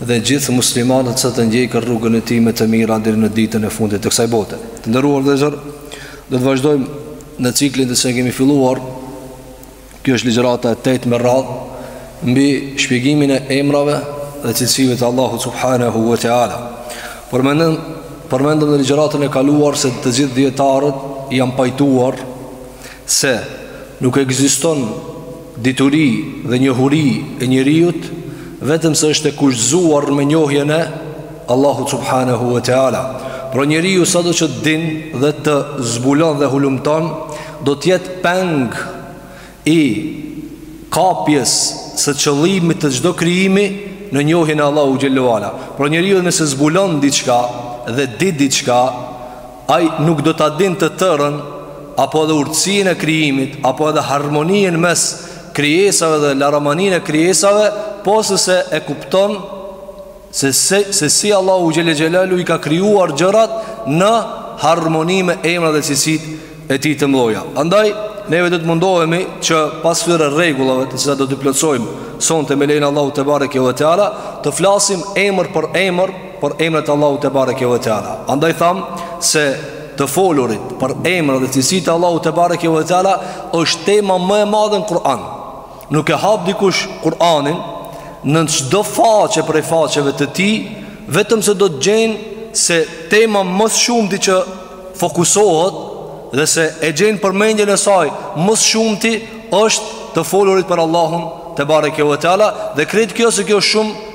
dhe gjithë muslimanët që të ndjekin rrugën e tij me të mira deri në ditën e fundit të kësaj bote. Të nderuar vëllezër, do të vazhdojmë në ciklin që ne kemi filluar. Kjo është ligjërata e 8 me radhë mbi shpjegimin e emrave dhe cilësive të Allahut subhanahu wa taala. Përmendëm përmendëm në ligjëratën e kaluar se të gjithë dijetarët janë pajtuar se nuk ekziston dituri dhe njohuri e njeriut vetëm se është e kushtëzuar me njohjen e Allahut subhanahu wa taala. Pra njeriu sado që të din dhe të zbulon dhe hulumton, do të jetë peng i kapjes së qëllimit të çdo krijimi në njohjen e Allahut xhallahu ala. Pra njeriu nëse zbulon diçka dhe di diçka, Ai nuk do ta dinë të tërën, apo edhe urtësinë e krijimit, apo edhe harmoninë mes krijesave dhe laramaninë e krijesave, pos se e kupton se se, se si Allahu xhele xhelalu i ka krijuar gjërat në harmoni me emrat dhe cilësitë e tij të mëdha. Andaj neve do të mundohemi që pas këtyre rregullave të cilat do t'i plotësojmë sonte me lejen e Allahut te bareke ve teala, të flasim emër për emër për emrat e Allahut te bareke ve teala. Andaj thamë se të folurit për emrat dhe cilësitë e Allahut te bareke ve teala është tema më e madhe në Kur'an. Nuk e hap dikush Kur'anin në çdo faqe prej faqeve të tij, vetëm se do të gjen se tema më së shumti që fokusohet dhe se e gjen përmendjen e saj më së shumti është të folurit për Allahun te bareke ve teala dhe krejt kjo se kjo është shumë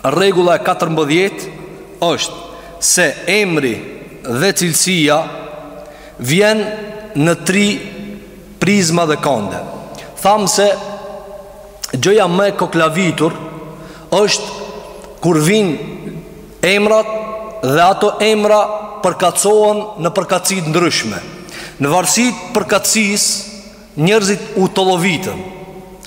Rregulla e katërmbëdhjetë është se emri dhe cilësia vjen në tri prizma dhe kande. Thamë se gjëja më e koklavitur është kur vijnë emrat dhe ato emra përkatësohen në përkatësi të ndryshme. Në varësi të përkatësisë Njerëzit u tollovitën.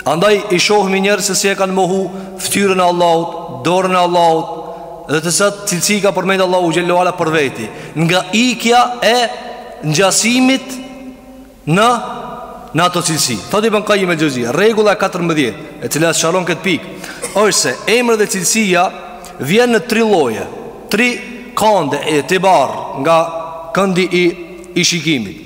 Andaj i shohmi njerëz se si e kanë mohu ftyrën e Allahut, dorën e Allahut dhe disa cilësi i ka përmend Allahu xhelalu ala për veti, nga ikja e ngjasimit në në ato cilësi. Thotë Ibn Kajim el-Xhevzije, rregulla 14, e cila sqaron këtë pikë, është se emri dhe cilësia vjen në tri lloje, tri kande e të barë nga këndi i, i shikimit.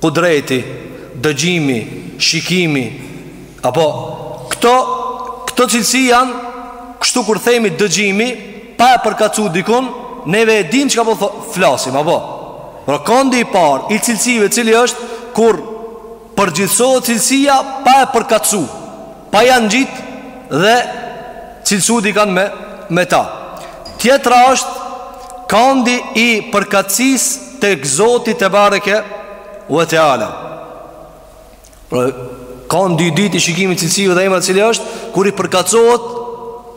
kudreti, dëgjimi, shikimi, apo këto këto cilësi janë kështu kur themi dëgjimi pa e përkatësu dikun, neve e dim çka po flasim, apo. Pra kondi i parë i cilësive cili është kur përgjithësohet cilësia pa e përkatësu. pa ja ngjit dhe cilësitë i kanë me, me ta. Tjetra është kandi i përkatësisë tek Zoti tebareke ve teala. Pra, kandi i dytë i shikimit cilësive dhe emrat cili është, kur i përkatësohet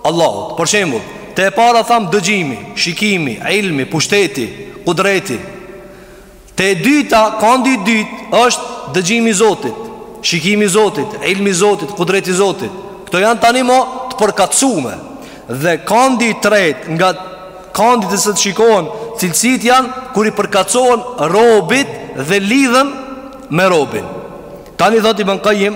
Allahut. Për shembu, te e para thamë dëgjimi, shikimi, ilmi, pushteti, kudreti. Te e dyta, kandi i dytë është dëgjimi i Zotit, shikimi i Zotit, ilmi i Zotit, kudreti i Zotit. Këto janë tani mo të përkatësume. Dhe kandi i tretë nga kandet se shikohen cilësitë janë kur i përkatësohen robit dhe lidhen me robin. Tani thotë Ibn Qayyim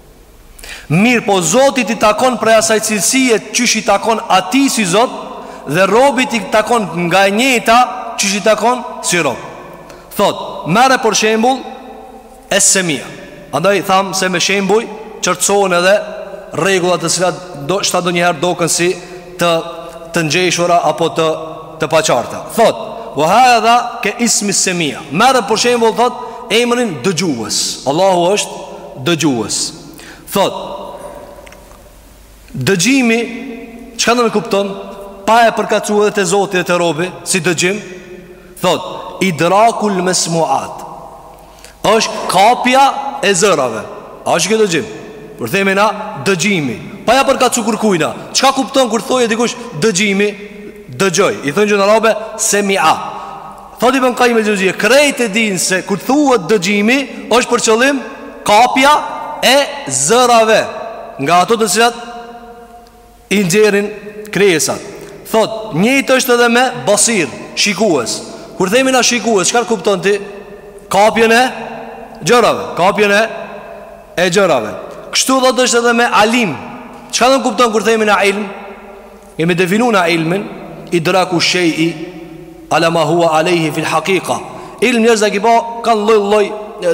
Mirëpo Zotit i takon prej asaj cilësie qysh i takon atij si Zot Dhe robit i takon nga e njëjta qysh i takon si rob Thotë, merre për shembull es-semia Andaj thamë se me shembuj qartësohen edhe rregullat të cilat ndoshta ndonjëherë doken si të, të ngjeshura apo të, të paqarta Thotë, ve hadha ke ismi semia Merre për shembull thotë emrin dëgjues Allahu është dëgjues. Thotë Dëgjimi Çka nënkupton Pa e përkatësu edhe te Zoti e te robi Si dëgjim Thotë idrakul mesmuat është kapja e zërave A është kjo dëgjim Po themi na dëgjimi Pa e përkatësu kërkujna Çka kupton kur thojë dikush dëgjimi Dëgjoj I thonë gjuhën arabe semia Thotë Ibn Qayyim el-Xhevzije, krejt e dinë se kur thuhet dëgjimi është për qëllim kapja e zërave nga ato të cilat i nxjerrin krijesat. Thotë, njëjtë është edhe me basir, shikues. Kur themi na shikues, çkar kupton ti? Kapjen e gjërave, kapjen e e gjërave. Kështu thotë është edhe me alim. Çka nënkupton kur themi na ilm? Kemi definu na ilmin Idraku shej'i Ala ma hua alejhi fil hakika Ilm njerëz do ki pa Kanë lloj lloj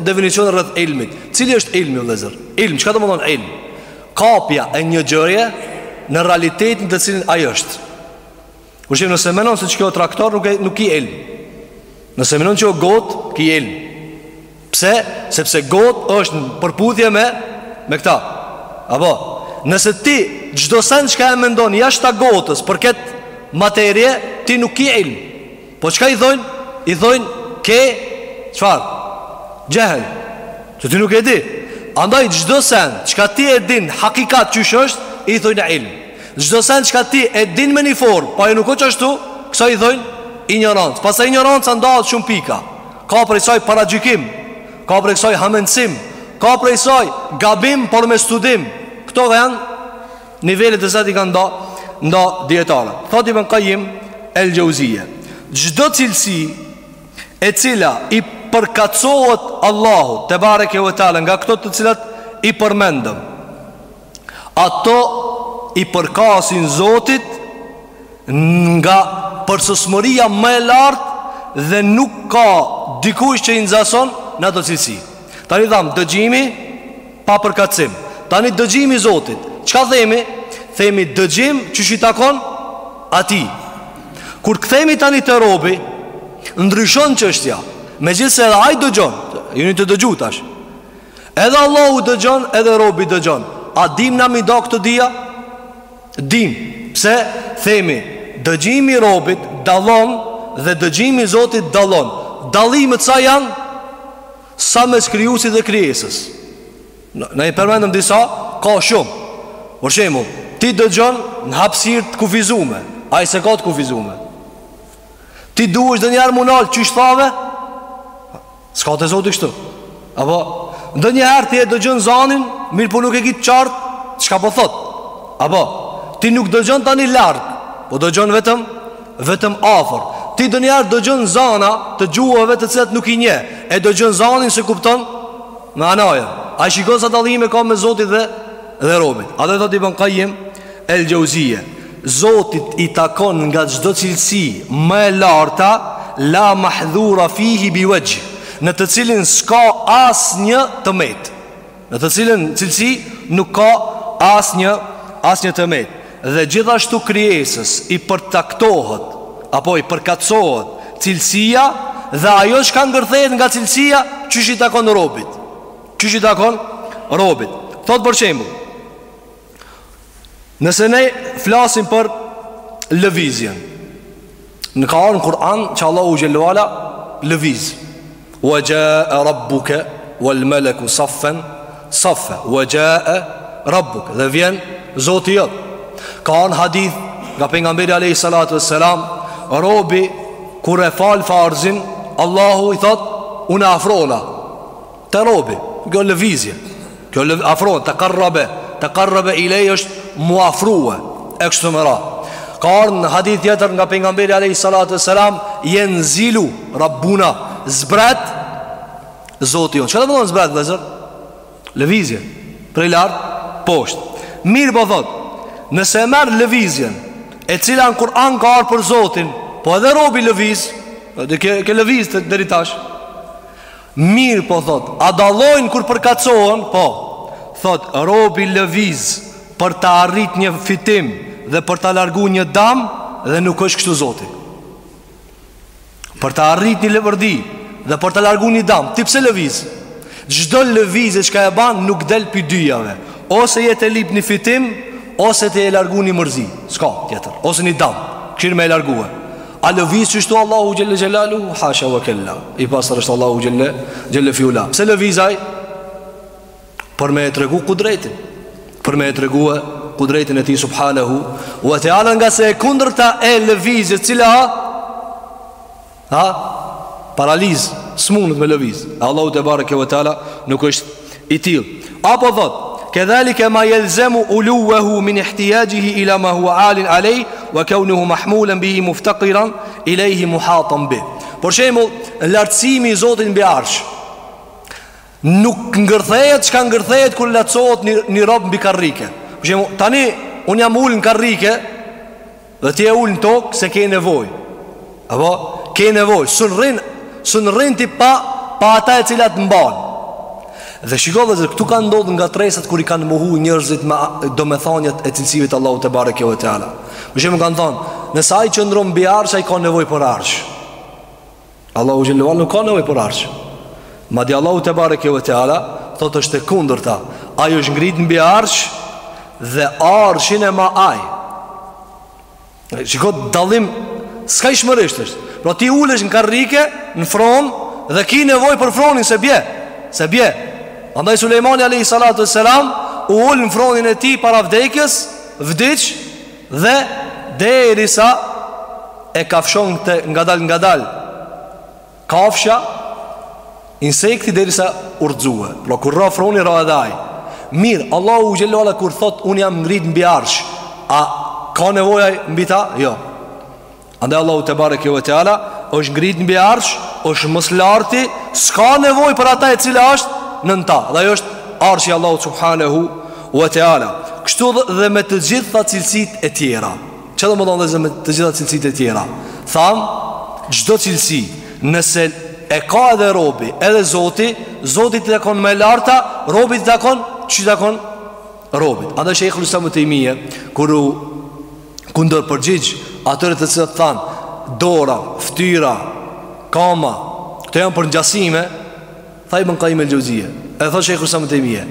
definicioni rreth ilmit Cili është ilmi vllezër? Ilm, çka domethonë ilm? Kapja e një gjëje Në realitetin të cilin ajo është Përshembull nëse menon se qekjo traktor nuk, e, nuk ki ilm Nëse menon që o gotë, ki ilm Pse? Sepse gotë është në përputhje me, me këta. Apo, nëse ti çdo sen çka e mendon jashtë gotës për këtë materie, ti nuk ki ilm. Po çka i thojnë? I thojnë ke, çfarë? Xhehl. Se ti nuk e di. Andaj çdo sen çka ti e din hakikat qysh është, i thojnë ilm. Çdo sen çka ti e din me një formë, po ai nuk o qashtu, kësaj i thojnë? Injorancë. Pastaj injoranca ndahet shumë pika. Ka prej saj paragjykim, ka prej saj hamendësim, ka prej saj gabim por me studim. Këto janë nivelet e zatit i kanë nda nda dijetarët. Thot Ibn Qayyim El Jauziyje, çdo cilësi e cila i përkatësohet Allahut tebareke ve teala nga këto të cilat i përmendëm. Ato i përkasin Zotit nga përsosmëria më e lartë dhe nuk ka dikush që i nxason në ato cilësi. Tani dhamë dëgjimi pa përkatësim. Tani dëgjimi i Zotit. Çka themi? Themi dëgjim qysh i takon atij. Kur kthehemi tani te robi, ndryshon çështja. Megjithëse edhe ai dëgjon, jeni tu dëgju tash. Edhe Allahu dëgjon edhe robi dëgjon A dim na me i da këto dyja? Dim Pse themi Dëgjimi i robit dallon Dhe dëgjimi i zotit dallon Dallimet sa janë Sa mes krijuesit dhe krijesës Ne i përmendëm disa Ka shumë Për shembull Ti dëgjon në hapsirë të kufizume Ai s'e ka të kufizume Ti duhesh ndonjëherë me u nal Qysh thave S'ka te zoti kështu Apo Ndonjëherë ti e dëgjon zanin Mirëpo nuk e ki të qartë Çka po thot Apo Ti nuk dëgjon tani larg Po dëgjon vetëm Vetëm afër Ti ndonjëherë dëgjon zana Të gjuhëve të cilat nuk i njeh E dëgjon zanin s'e kupton Mananë A e shikon sa dallime ka mes zotit dhe Dhe robit Edhe thot Ibn Kajim El Xhauziye, Zotit i takon nga çdo cilësi më e larta, la mahdhura fihi bi wajh, në të cilin s'ka asnjë të metë. Në të cilën cilësi nuk ka asnjë asnjë të metë. Dhe gjithashtu krijesës i përcaktohet apo i përkatësohet cilësia dhe ajo çka ngërthehet nga cilësia, qysh i takon robit. Qysh i takon robit. Thot për shembull, Nëse ne flasim për lëvizjen Na ka ardh në Kur'an që Allahu xhel-le ue ala lëviz Wa gja e rabbuke Wal meleku saffen Saffe Wa gja e rabbuke Dhe vjen zoti jot Ka ardh në hadith Nga pejgamberi alejhi salatu ve selam Robi Kur e fal farzin Allahu i thot Unë afrona Te robi, kjo lëvizje Kjo lëvizje, afron, tekarrabe Tekarrabe ilej është m'u afrue E kështu me radhë Ka ardh në hadith tjetër nga pejgamberi Alejhi salatu ve selam Jenzilu rabbuna Zbret Zoti jonë Çka domethon zbret, vllezër? Lëvizje Prej lart, poshtë Mirë po thot Nëse e merr lëvizjen E cila në Kur'an ka ardh për Zotin Po edhe robi lëviz Dhe ke, ke lëviz deri tash Mirë po thot, a dallojnë kur përkatësohen? Po. Thot, robi lëviz për ta arrit një fitim dhe për ta largu një dam dhe nuk është kështu zoti. Për ta arrit një leverdi dhe për ta largu një dam, ti pse lëviz? Çdo lëvizje çka e ban nuk del pi dyjave. Ose je tu e lip një fitim, ose tu e largu një mërzi. S'ka tjetër. Ose një dam, ke dëshirë me e largue. A lëviz kështu Allahu xhelle xhelaluhu Hasha ve kella I pastër është Allahu xhelle fi ula Pse lëviz ai Për me e tregu kudretin Për me e tregue kudretin e tij subhanahu Ve teala ngase e kundërta e lëvizjes Cila a A Paraliz S'munet me lëviz Allahu tebareke ve teala Nuk është i tillë. Apo thot, "Kedhalika ma yalzamu uluwahu min ihtiyajihi ila ma huwa alin alay wa kawnuhu mahmulan bihi muftaqiran ilayhi muhatan bi." Për shembull, lartësimi i Zotit mbi arsh nuk ngërthehet çka ngërthehet kur lartësohet një, një rob mbi karrike. Për shembull, tani un jam ul në karrike, Dhe ti je ul në tokë se ke nevojë. Apo ke nevojë, sun rrin, sun rrin ti pa pa ata e cila t'mban. Dhe shikoni vllezër këtu kanë ndodhur ngatërresat kur i kanë mohu njerëzit me domethëniet e cilësive të Allahut tebareke ve teala. Për shembull kanë thënë, nëse ai qëndron mbi arsh, ai ka nevojë për arsh. Allahu xhelle ve ala nuk ka nevojë për arsh. Madje Allahu tebareke ve teala thotë është e kundërta. Ai është ngrit mbi arsh dhe arshin e ma ai. Shiko dallim skajshmërisht është. Pra ti ulesh në karrike, në fron dhe ki nevojë për fronin se bie. Se bie. Andaj Sulejmani alayhi salatu wassalam u ul në fronin e tij para vdekjes, vdiq Dhe derisa e kafshonte ngadal ngadal kafsha insekti derisa u rrzue. Pra kur ra froni ra edhe ai. Mir, Allahu xhelle ve ala kur thot un jam ngrit mbi arsh, a ka nevojë mbi ta? Jo. Andaj Allahu tebareke ve teala është ngrit mbi arsh, është më së larti, s'ka nevojë për ata e cila është nën ta. Dhe ajo është arshi i Allahu subhanahu ve teala. Kështu dhe me të gjitha cilësitë e tjera. Çka domethonë edhe me të gjitha cilësitë e tjera? Tham, çdo cilësi, nëse e ka edhe robi, edhe Zoti, Zotit i takon më e larta, robit i takon ç'i takon robit. Andaj Sheikhul Islam Tejmije kur u Kundër përgjigj Atyre të cilët thanë Dora, ftyra, kama Këto janë përngjasime Tha Ibn Kajim el Xhevzije E thoshte Shejhul Islam Tejmije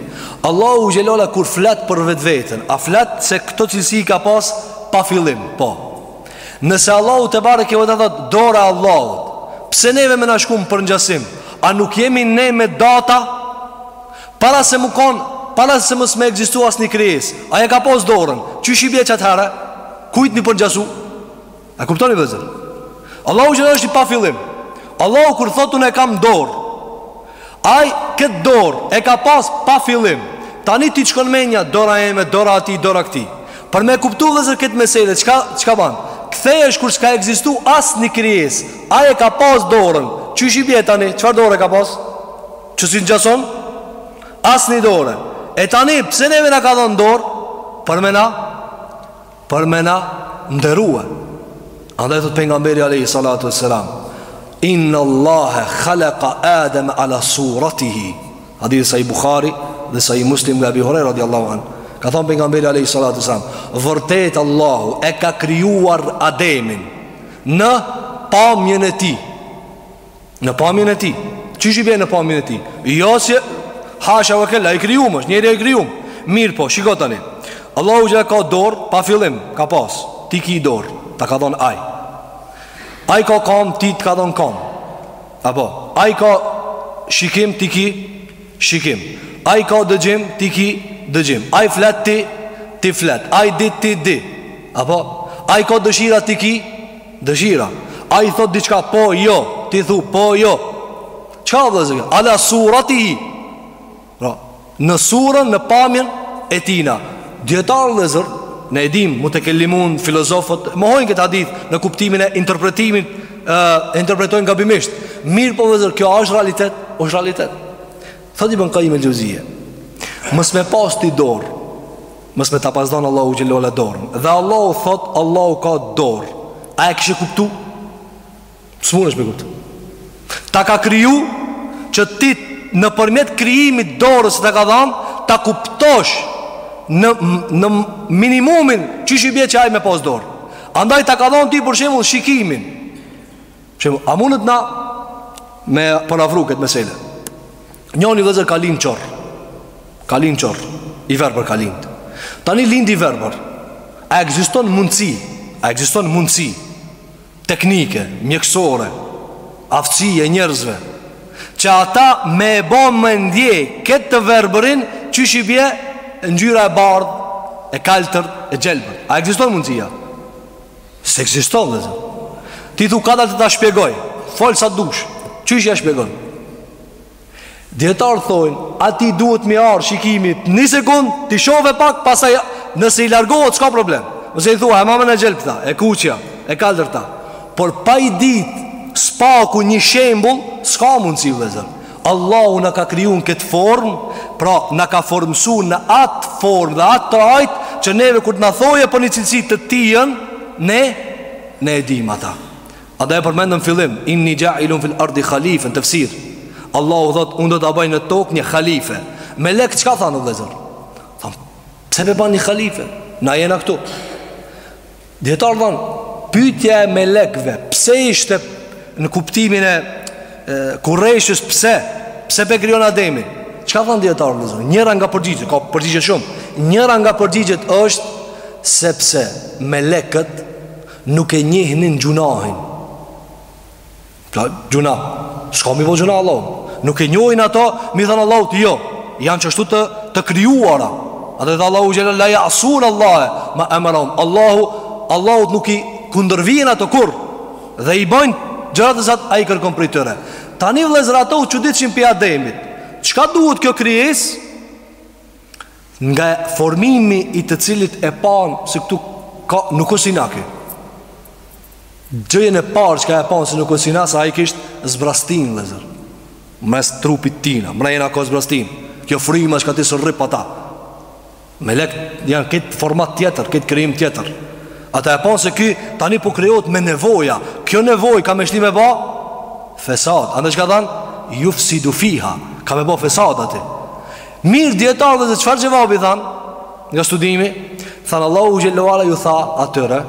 Allahu xhelle ve ala kur flet për vetveten A flet se këto cilësi i ka pas Pa fillim, po Nëse Allahu tebareke ve teala thotë Dora e Allahut Pse neve me na shku n'përngjasim A nuk jemi ne me data Para se mu kon, para se mos me ekzistu asnjë krijesë. Ai e ka pas dorën. Qysh i bie qat'herë? Kujt me i përngjasu? A kuptoni vllezër? Allahu që është i pa fillim. Allahu kur thotë unë e kam dorë, Ai këtë dorë e ka pas pa fillim. Tani ty t'shkon menja dora ime, dora e atij, dora e këtij. Për me e kuptu vllezër këtë mesele, çka ban? Ktheje esh kur s'ka ekzistu asnjë krijesë Ai e ka pas dorën Qysh i bie tani? Çfarë dore e ka pas? Që s'i ngjason asnjë dore. E tani pse neve na ka dhon dorë për me na për me na nderue. Andaj thot pejgamberi alayhi salatu wassalam, inna Allaha khalaqa Adam ala suratihi. Hadithi Sahih Buhari dhe Sahih Muslim nga Abi Huraira radiallahu an. Ka thon pejgamberi alayhi salatu wassalam, vërtet Allahu e ka krijuar Ademin në pamjen e tij. Në pamjen e tij Qysh i bie në pamjen e tij Jo si Hasha ve kella I krijum është Njeri i krijum Mirëpo Shiko tani Allahu xhelle ka dorë Pa fillim Ka pas Ti ki dorë Ta ka dhonë ai Ai ka kam Ti të ka dhonë kam Apo Ai ka Shikim ti ki Shikim Ai ka dëgjim Ti ki dëgjim Ai flet ti Ti flet Ai di ti di Apo Ai ka dëshira ti ki Dëshira. Ai thot diçka po jo, ti thu po jo. Çka vllezër Ala suratihi. Pra, në surën, në pamjen e tina. Dijetarët vllezër, ne e dimë, mutekellimun, filozofët, mohojnë këtë hadith në kuptimin e interpretimit, e interpretojnë gabimisht. Mirëpo vllezër, kjo është realitet, është realitet. Thot i bën ka i me gjëzije Mos me pas ti dorë Mos me ta pas dhanë Allahu xhele ue ala dorën Dhe Allahu thot Allahu ka dorë A e kishe kuptu? S'munësh me kuptu Ta ka kriju Që ti nëpërmjet krijimit dorës ta ka dhanë Ta kuptosh Në, në minimumin Qysh i bje që ai me pas dorë Andaj ta ka dhanë ti për shembull shikimin Që a mundet na me përafru këtë mesele? Njoni vllezër ka lind qorr, ka lind qorr, i verbër ka lind. Tani lind i verbër, a ekziston mundësi, a ekziston mundësi teknike, mjekësore, aftësi e njerëzve, që ata me e bo me ndje këtë të verbërin, qysh i bje ngjyra e bardhë, e kaltër, e gjelbër. A ekziston mundësia? S'ekziston vllezër Ti thu kadale ta shpjegoj Fol sa dush Qysh ia shpjegon Dijetarët thojnë Atij duhet m'i ardh shikimi Një sekund T'i shofe pak Pastaj nëse i largohet S'ka problem Nëse i thua E man men e gjelbërta E kuqja E kaltërta Por pa i dit S'paku një shembull S'ka mundësi vllezër Allahu na ka kriju në këtë formë, pra na ka formësu në atë formë dhe atë trajtë, që neve kur të na thoje për një cilësi të tijën, ne, ne e dimë ata. Andaj e përmendëm n'fillim, inni xhailun fil ardi khalife, në tefsir. Allahu thot, unë do ta baj në tokë një khalife. Melekët, çka thanë vllezër? Thanë, pse me ban një khalife? Na jena këtu. Dijetarët thanë, pytja e melekve, pse ishte në kuptimin e, e kureshës, pse, pse p'e krijon Ademin? Çka thanë dijetarët vllezër? Njëra nga përgjigjet, ka përgjigje shumë, njëra nga përgjigjet është, sepse melekët nuk e njihnin gjunahin. Ka gjunah Shka m'i bo gjunah Allahut Nuk e njojnë ato M'i thanë Allahut jo Janë qështu të, të krijuara Ato tha Allahu xhele La jasun Allahe Ma emerahum Allahu Allahut nuk i kundërvihen ato kurrë Dhe i bëjnë Gjërat të cilat Ai kërkom prej tyre Tani vlezër ato u çuditshin prej Ademit Çka duhet kjo krijesë Nga formimi i të cilit e panë se këtu ka, nuk është si na ky. Gjëjën e parë çka e panë se nuk është si na ky, se ai kishte zbrastinë, vllezër. Mes trupit t'tina, mrena ka zbrastinë. Kjo fryma që ka ti s'rri pa ta. Melekët janë këtë format tjetër, këtë krijim tjetër. Ata e panë se ky tani po krijohet me nevoja. Kjo nevojë ka me shti me ba fesad. Andaj çka thanë? Jufsidu fiha. Ka me ba fesad aty. Mirë dijetarëve dhe çfarë xhevabi thanë Nga studimi Thanë Allahu Xhele ve Ala ju tha atyre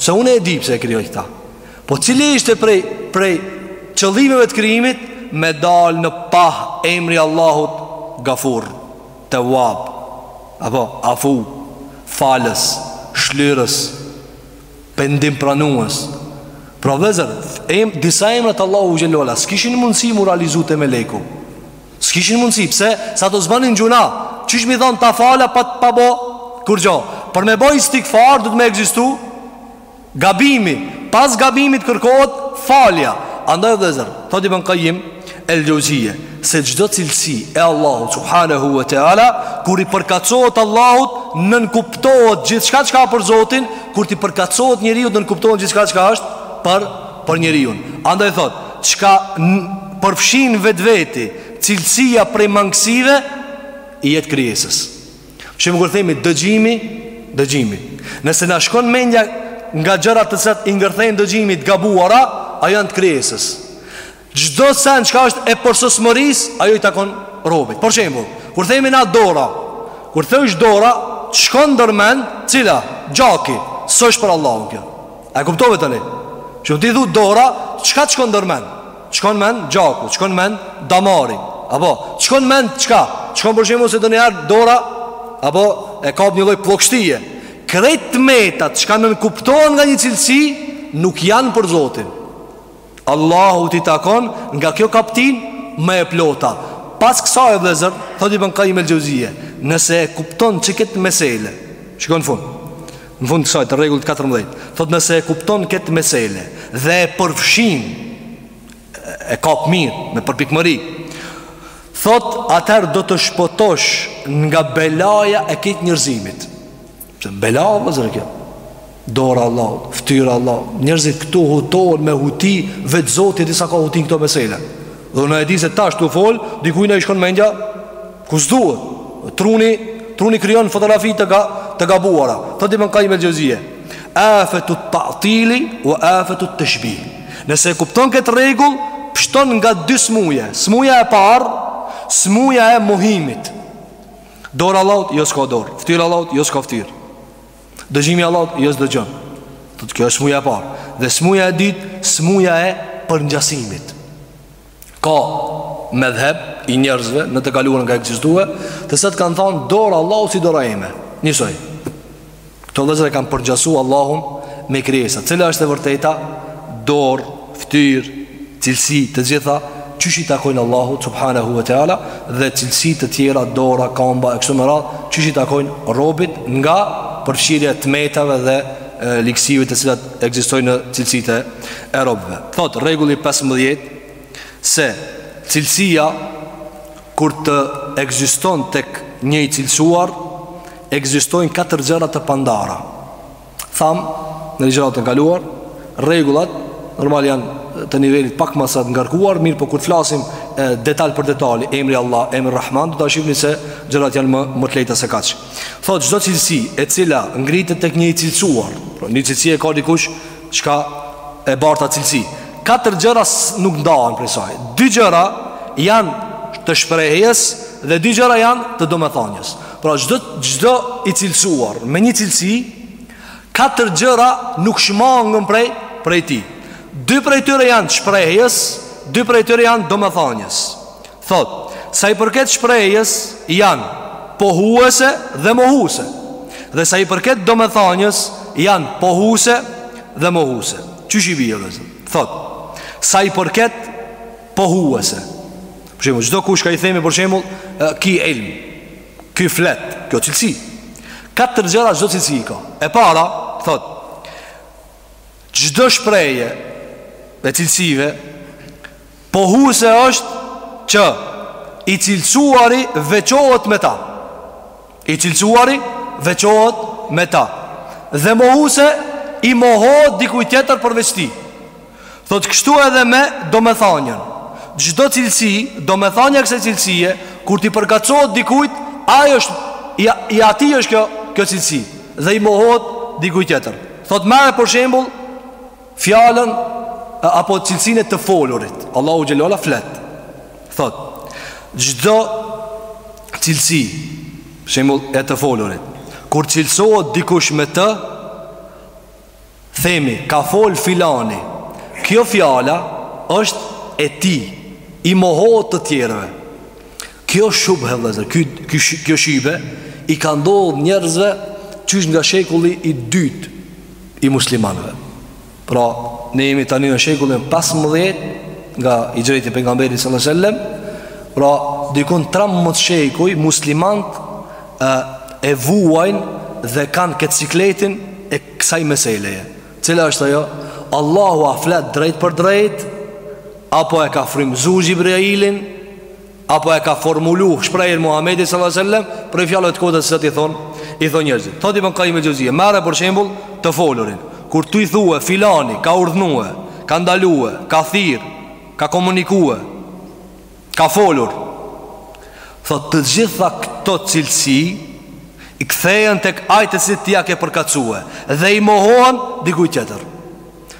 Se unë e di pse e krijoj këta Po cili ishte prej, prej qëllimeve të krijimit Me dalë në pah emri i Allahut Gafur Tevab Apo afu Falës Shlyes Pendim pranues Pra vllezër, Disa emra t'Allahut Xhele ve Ala S'kishin mundësi m'u realizu te meleku S'kishin mundësi, pse? Se ata s'banin gjynah Qysh me i thonë ta fala pa, pa bo Kurgjo Për me bo istigfar, duhet me ekzistu Gabimi Pas gabimit kërkohet falja Andaj vllezër Thotë Ibn Kajim El Xhevzije Se çdo cilësi e Allahut Subhanehu ve Teala Kur i përkatësohet Allahut Nënkuptohet gjithçka çka për Zotin Kur t'i përkatësohet njeriut Nënkuptohet gjithçka çka është Për për njeriun. Andaj thotë, çka përfshin vetveti cilësia prej mangësive, i jet krijesës. Për shembull kur themi dëgjimi, dëgjimi. Nëse na shkon mendja nga gjërat të cilat i ngërthen dëgjimi të gabuara, ato janë të krijesës. Çdo sen çka është e përsosmërisë, ajo i takon Rabit. Për shembull, kur themi na dora, kur thosh dora, shkon ndërmend cila gjaku, s'është për Allahun kjo. A e kuptove tani? Që ti thu dora, çka të shkon ndërmend? T'shkon n'mend gjaku, t'shkon n'mend damari. Apo, t'shkon n'mend çka? T'shkon për shembull se doni ardh dora apo e kap një lloj plogështie. Krejt të metat çka nënkuptohen nga një cilësi nuk janë për Zotin. Allahut i takon nga kjo kaptinë më e plota Pas kësaj vllezër, thotë Ibn Kajim el Xhevzije Nëse e kupton që këtë mesele Shiko në fund Në fund kësaj të rregullit 14 Thotë nëse e kupton këtë mesele Dhe e përfshin E kap mirë, me përpikmëri Thotë atëherë do të shpëtosh nga belaja e krejt njerëzimit Që bela vllezër kjo Dora Allahut, ftyra Allahut Njerëzit këtu hutohen me huti Vetë zotit disa ka hutin këto mesele Dhe unë e di se tash tu fol Dikujna i shkon mendja Ku s'duhet Truni, truni krijon fotografi të, ga, të gabuara Thotë Ibn Kajim el Xhevzije Afetu tatili ve afetu teshbih Nëse e kupton këtë rregull Pshton nga dy smuje Smuja e parë Smuja e mohimit Dora Allahut jo s'ka dorë, ftyra Allahut jo s'ka ftyrë. Dëgjimi Allahut jo s'dëgjon. Thotë kjo është smuja e parë. Dhe smuja e dytë, smuja e përngjasimit. Ka medhheb i njerëzve në të kaluarën ka ekzistu, të cilët kanë thënë dora Allahut si dora ime. Njisoj. Këto vëllezër e kanë përgjasu Allahun me krijesa Cila është e vërteta Dorë, ftyrë, cilësi të gjitha Qysh i takojnë Allahu Subhanehu ue Teala Dhe cilësi të tjera Dora, kamba, e kështu me radhë Qysh i takojnë robit nga Përfshirja e të metave dhe Ligësive të cilat ekzistojnë në cilësitë e E robve Thotë, rregulli 15 Se cilësia Kur të ekziston te një i cilësuar Ekzistojnë katër gjëra të pandara. Thamë në ligjëratën e kaluar, rregullat normal janë të nivelit pak ma të ngarkuar, mirëpo kur të flasim e, detal për detali, emri Allah, emri Rahman, do ta shifni se gjërat janë më, më të lehta se kaq. Thotë, çdo cilësi e cila ngritet tek një i cilësuar, pra, një cilësi e ka dikush, çka e bart atë cilësi, katër gjëra nuk ndahen prej saj, dy gjëra janë të shprehjes dhe dy gjëra janë të domethanies. Pra çdo çdo i cilësuar me një cilësi, katër gjëra nuk shmangën prej prej tij. Dy prej tyre janë shprehjes, dy prej tyre janë domethënies. Thotë, sa i përket shprehjes janë pohuese dhe mohuese. Dhe sa i përket domethënies janë pohuese dhe mohuese. Qysh i vjen Thotë, sa i përket pohuese. Për shembull, çdokush ka i themi për shembull, ky ilm, ky flet, kjo cilësi. Katër gjëra çdo cilësi ka. E para, thotë, çdo shprehje e cilësive pohuese është që i cilësuari veçohet me ta. I cilësuari veçohet me ta dhe mohuese i mohohet dikujt tjetër përveç tij. Thotë kështu edhe me domethënien, Çdo cilësi, domethënia e kësaj cilësie, kur t'i përkatësohet dikujt, ajo është i, i atij është kjo, kjo cilësi dhe i mohohet dikujt tjetër. Thotë merre për shembull Fjalën apo cilësinë e të folurit. Allahu xhelle ue ala flet. Thot, çdo cilësi, shembull e të folurit, kur cilësohet dikush me të, themi ka fol filani. Kjo fjala është e tij, i mohohet të tjerëve. Kjo shubhe vëllezër, ky ky kjo shubhe i ka ndodh njerëzve qysh nga shekulli i dytë i muslimanëve. Pra, ne jemi tani në shekullin 15 nga hixhreti Pejgamberit salallahu alejhi ue selem, pra, dikund 13 shekuj muslimanët e, e vuajnë dhe kanë këtë sikletin e kësaj meseleje. Cila është ajo? Allahu a flet drejtpërdrejt, apo e ka frymzu Xhibrilin, Apo e ka formulu shprehjen Muhammedi sallallahu alaihi wasallam prej fjalëve të kota që i thon, i thon njerëzit. Thot Ibn Kajjim el-Xheuzije, merre për shembull të folurin. Kur ti thue filani ka urdhnue, ka ndalue, ka thirr, ka komunikue, ka folur. Thot të gjitha këto cilësi i kthehen tek ai të cilit ti ja ke përkatësue dhe i mohohen dikujt tjetër.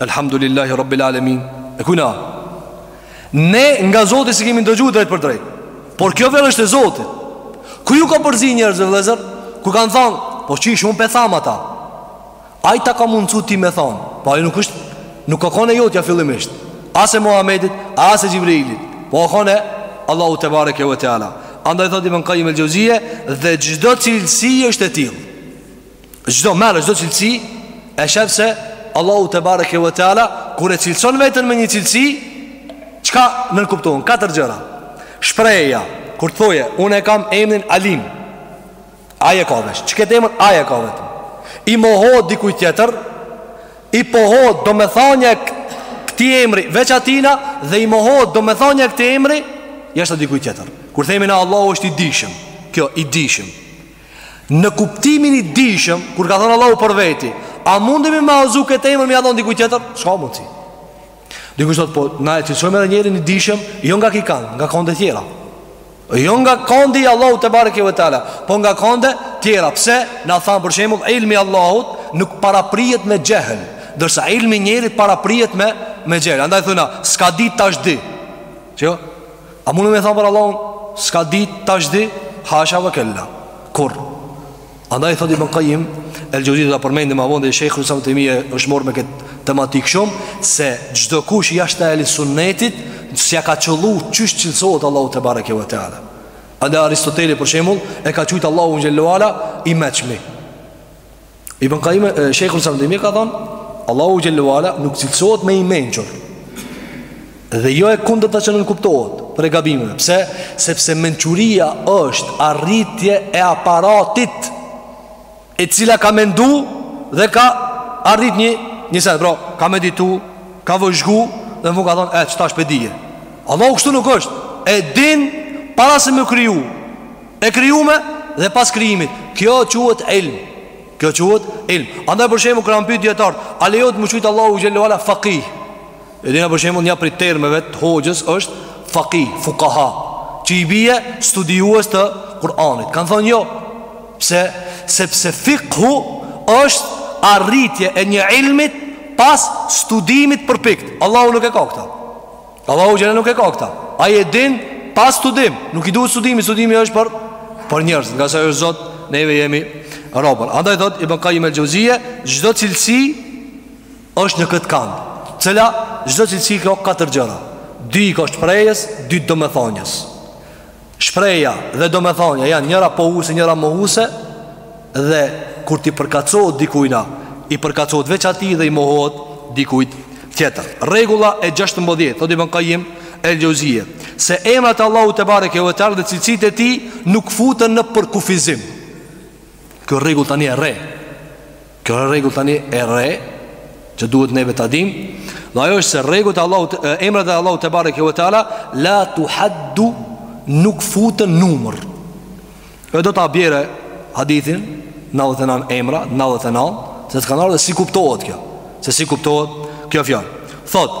Elhamdulillahi Rabbil Alemin E kujna Ne nga Zoti s'e kemi ndëgju drejtpërdrejt Por kjo fjalë është e Zotit Ku ju ka përzi njerëzve vllezër Ku kanë thanë Po qysh unë pe tham atë Ai ta ka mundësu ti me thanë Po ajo nuk është Nuk ka kone jotja fillimisht As e Muhammedit As e Xhibrilit Po ka kone Allahu tebareke ve teala Andaj thot Ibn Kajjim el-Xheuzije Dhe çdo cilësi është e tillë Çdo merre, çdo cilësi E shef se Allahu tebareke ve teala Kur e cilëson veten me një cilësi Çka nënkuptohen? Katër gjëra Shprehja Kur të thojë Unë e kam emnin Alim Ai e ka veç Që këtë emën Ai e ka vetëm I mohohet dikuj tjetër I pohohet domethanja e këtij emri veç atina Dhe i mohohet domethanja e këtij emri Jashtë dikuj tjetër Kur themi na Allahu është i dijshëm Kjo i dijshëm Në kuptimin i dijshëm, kur ka thënë Allahu për veti, a mundemi me huazu këtë emër me ja dhon dikujt tjetër? S'ka mundsi? Dikush thotë po, na e cilësojmë edhe njerin i dijshëm, jo nga ky kand, nga konde tjera. Jo nga kondi i Allahu tebareke ve teala, po nga konde tjera. Pse? Na thamë për shembull, ilmi i Allahut nuk paraprihet me xhehl, ndërsa ilmi i njerit paraprihet me me xhehl. Andaj thojna, s'ka dit tash di. Jo? A mundet me than për Allahun S'ka dit, tash di, hasha ve kella Kurrë Andaj thot Ibn Kajjim el-Xheuzije dhe përmendim ma vonë edhe Shejhul Islam Ibn Tejmije është morr me këtë tematikë shumë Se çdokush jashtë ehli sunnetit S'ja ka qëllu qysh cilsohet Allahu tebareke ve teala Andaj Aristoteli për shemull e ka qujtë Allahun xhelle ve ala i meçmi Ibn Kajjim, Shejhul Islam Ibn Tejmije ka thonë, Allahu xhelle ve ala nuk cilësohet me i mençur. Dhe jo e kundërta që nënkuptohet prej gabimeve. Pse? Sepse mençuria është arritje e aparatit e cila ka mendu dhe ka arrit një, një sen, bro, ka meditu, ka vëzhgu dhe në fund ka thonë, e, qëtash pe di. Allahu kështu nuk është, e din para se me kriju, E krijume dhe pas krijimit. Kjo quhet ilm. Kjo quhet ilm. Andaj për shembull kur janë pyet dijetarët, a lejohet me u qujt Allahu xhelle ve ala faqih? E dina për shembull një prej termeve të hoxhës është faqih, fuqaha, që i bie studiues të Kur'anit. Kan thonë jo. Pse? Sepse fiqhu është arritje e një ilmit pas studimit përpikt. Allahu nuk e ka këtë. Allahu xhela nuk e ka këta. Ai e din pa studim. Nuk i duhet studimi, studimi është për për njerëz, ngase është Zot, neve jemi robër. Andaj thot Ibn Kajjim el-Xheuzije, çdo cilësi është në këtë kand. Cela çdo cilësi ka katër gjëra. Dy i ka shprehjes, dy domethënies. Shprehja dhe domethonja janë njëra pohuse, njëra mohuse Dhe kur t'i përkatsohet dikujna I përkatsohet veç atij dhe i mohohet dikujt tjetër Rregulla e 16, thot Ibn Kajjim el-Xheuzije Se emrat e Allahut tebareke ve teala dhe cilësitë e tij nuk futen në përkufizim Kjo rregull tani e re Kjo rregull tani e re që duhet neve ta dimë. Dhe ajo është se rregullat e Allahut, emrat e Allahut tebareke ve teala la tuhaddu nuk futen në numër. E do ta bjerë hadithin 99 emra, 99, se të kanë ardhur si kuptohet kjo. Se si kuptohet kjo fjalë. Thot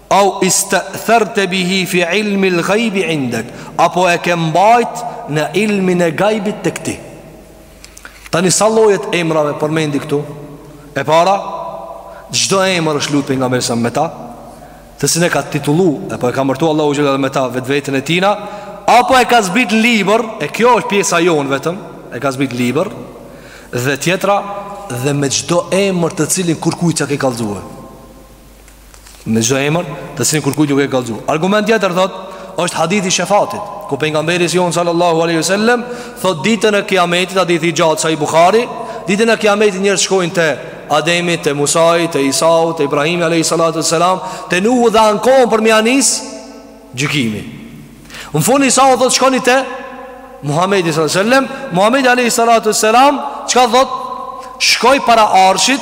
Au ista'tharta bihi fi ilmi al-ghayb 'indak, apo e ke mbajt në ilmin e gajbit tek ti. Tani sa lloje të emrave përmendi këtu? E para, çdo emër është lut pejgamberi sa me ta, të cilën e ka titullu, apo e ka emërtu Allahu xhela me ta vetveten e tina, apo e ka zbrit në libër, e kjo pjesa jonë vetëm, e ka zbrit në libër, dhe tjetra, dhe me çdo emër të cilin kurkujt s'ja ke kallzue. Me çdo emër Të cilin kurkujt nuk ke kallzu Argument tjetër thot është hadithi i shefatit Ku pejgamberi i jonë sallallahu aleyhi sallem Thot ditën e kiametit Hadithi i gjatë Sahih Buhari Ditën e kiametit njerëz shkojnë te Ademi, te Musai, te Isau, te Ibrahimi aleyhi sallatu sallam Te Nuhu dhe ankohen për me ja nis gjykimi Në fund Isau thot shkoni te Muhammedi sallallahu aleyhi sallam Muhammedi aleyhi sallatu sallam Çka thot shkoj para arshit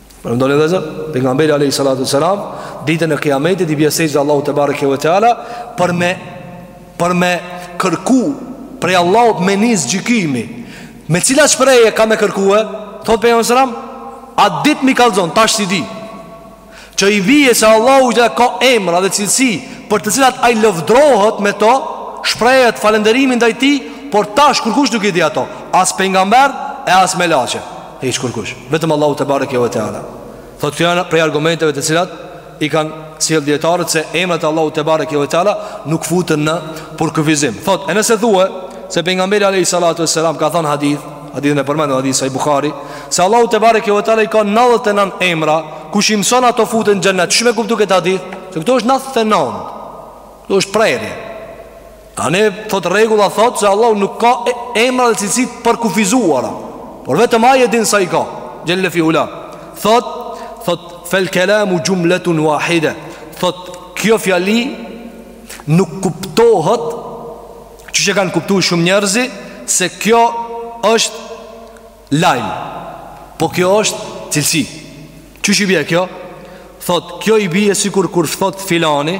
Paramendoni vëllezër, pejgamberi alejhi salatu selam, ditën e kiametit i bje sexhde Allahut tebareke ve teala, për me, për me kërku prej Allahut me nis gjykimi, me cilat shprehje ka me kërkue, thot pejgamberi alejhi selam, at ditë m'i kallzon, tash s'i di, që i vije se Allahu xhela ka emra dhe cilësi, për të cilat ai lavdrohet me to, shprehet falënderimi ndaj tij, por tash kurkush nuk i di ato, as pejgamber e as melaqe. hiç kurkush vetëm Allahu tebareke ve teala thot këto janë prej argumenteve të cilat i kanë sjell dijetarët se emrat e Allahut tebareke ve teala nuk futen në përkufizim thot e nëse thua se pejgamberi alayhi salatu wasalam ka thon hadith hadithin e përmendur hadith Sahih Buhari se Allahu tebareke ve teala i ka 99 emra kush i mëson ato futen në xhennet qysh me kuptu këtë hadith se këtu është 99 këtu është prerje Tani thot rregulla thot se Allahu nuk ka emra dhe cilësi të përkufizuara, por vetëm ai e din sa i ka. Xhelle fi ula. Thot thot fel kalamu jumlatun wahida. Thot kjo fjali nuk kuptohet qysh e kanë kuptu shumë njerëz se kjo është lajm. Po kjo është cilësi. Qysh i bie kjo? Thot kjo i bie sikur kur thot filani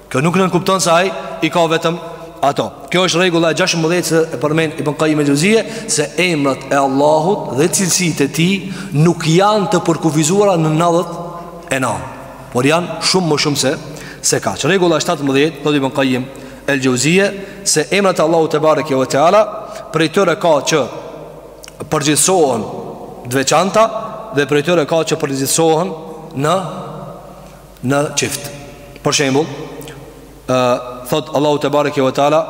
Kjo nuk nënkupton se ai i ka vetëm ato. Kjo është rregulla e 16 se e përmend Ibn Qayyim el-Xheuzije se emrat e Allahut dhe cilësitë e tij nuk janë të përkufizuara në 99, por janë shumë më shumë se se kaq. Rregulla e 17, thotë Ibn Qayyim el-Xheuzije se emrat e Allahut tebareke ve teala prej tyre ka që përgjithësohen të veçanta dhe prej tyre ka që përgjithësohen në në çift. Për shembull, ë thot Allahu tebareke ve teala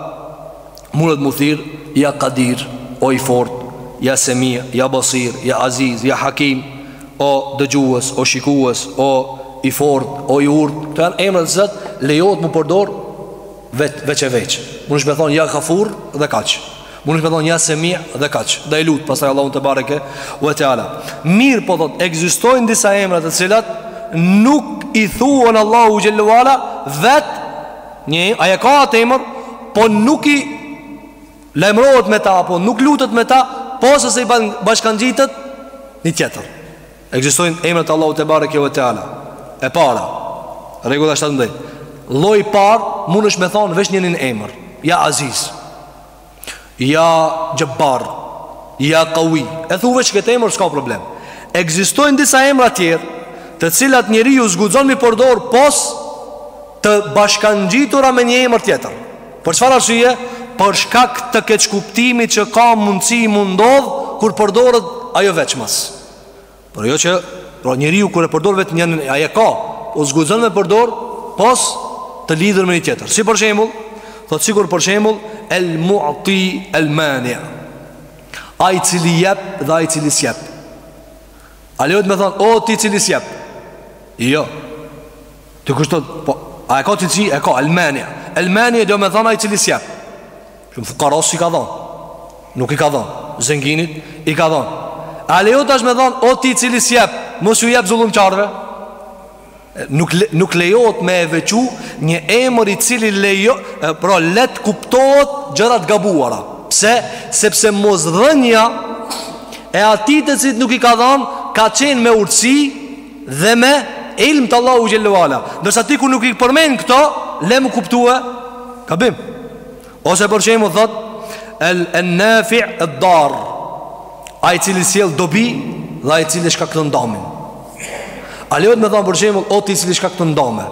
mu lut mu thirr ja kadir o i fort ja semi ja basir ja aziz ja hakim o dëgjues o shikues o i fort o i urt këto janë emra të Zotit lejohet mu përdor vet veç e veç mundesh me thon ja gafur dhe kaq Mundesh me thonë ja semi dhe kaq. Dhe i lut pastaj Allahun tebareke ue teala. Mirëpo thot ekzistojnë disa emra të cilat nuk i thuhen Allahut xhelle ue ala veten ai e ka atë emër, po nuk i lajmërohet me ta apo nuk lutet me ta, pos se i bashkangjitet një tjetër. Ekzistojnë emrat e Allahut tebareke ue teala. E para, rregulla 17. Lloji i parë mundesh me thonë veç njërin emër, ja Aziz. Ja Xhebbar Ja Kawi E thu veç këtë emër s'ka problem Ekzistojnë disa emra tjerë Të cilat njeriu s'guxon m'i përdor Pos të bashkangjitura me një emër tjetër Për çfarë arsye Për shkak të keqkuptimit që ka mundësi me ndodh Kur përdoret ajo veçmas Por jo që pra njeriu kur e përdor vetmja ai e ka, s'guxon me përdor pos të lidhur me një tjetër. Si për shembull, thotë sikur për shembull el mu'ti el mani. Ai i cili jep dhe ai i cili s'jep. A lejohet me thonë o ti i cili s'jep? Jo. Dikush thotë po a e ka të tillë e ka el mani. El mani domethënë ai i cili s'jep. Fukaros s'i ka dhon Nuk i ka dhon Zenginit i ka dhon A lejohet tash me dhon O ti i cili s'jep Mos ju jep zullumqarve Nuk, le, nuk lejohet me e veçu Një emër i cili le pra le t'kuptohet Gjërat e gabuara Pse? Sepse mosdhënia E atij të cilit nuk i ka dhon Ka qenë me urtësi Dhe me ilm të Allahut xhel-le ue ala Ndërsa ti kur nuk i përmen këto Le m'u kuptue gabim Ose për shembull thot el nafi' ad-dar. Ai i cili sjell dobi dhe ai i cili shkakton damin. A lejohet me thanë për shembull o ti i cili shkakton dame?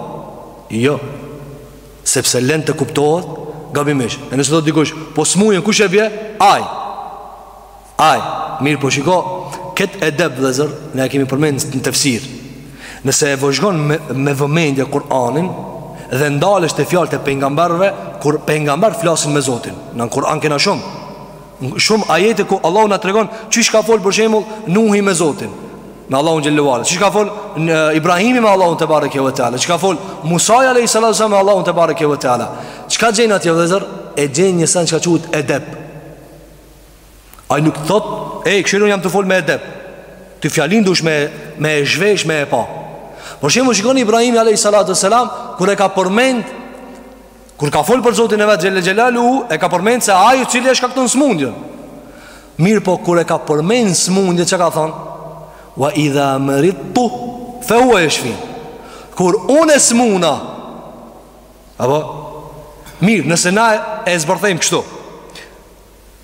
Jo. Sepse lën të kuptohet gabimish. E nëse thot dikush, po smujen kush e bie? Ai. Ai, mirëpo shiko, këtë edep vllezër, ne e kemi përmenë në tefsir, nëse e vëzhgon me, me vëmendje Kur'anin, dhe ndalesh te fjalët e pejgamberve, kur pejgamberët flasin me Zotin, ne në Kur'an kena shumë, shumë ajete ku Allahu na tregon, qysh ka folë për shembull, Nuhi me Zotin, me Allahun xhel-le ue ala Qysh ka fol Ibrahimi me Allahun te bareke ve teala. Qysh ka fol Musa alayhi salatu me Allahun te bareke ve teala. Çka gjen atje vllezër? E gjen një sen çka quhet edep. Ai nuk thot, ej, këqyr un jam tu fol me edep. Ti fjalën dush me me e zhvesh me e pa. Për shembull shikoni Ibrahim alayhi salatu selam kur e ka përmend kur ka fol për Zotin e vet Xhelel Xhelalu e ka përmend se ai o ai i cili e shkakton smundjen. Mirpo kur e ka përmend smundjen çka ka thon? Wa idha maridtu fa huwa yashfin. Kur unë smuna apo mirë nëse na e zbërthejmë kështu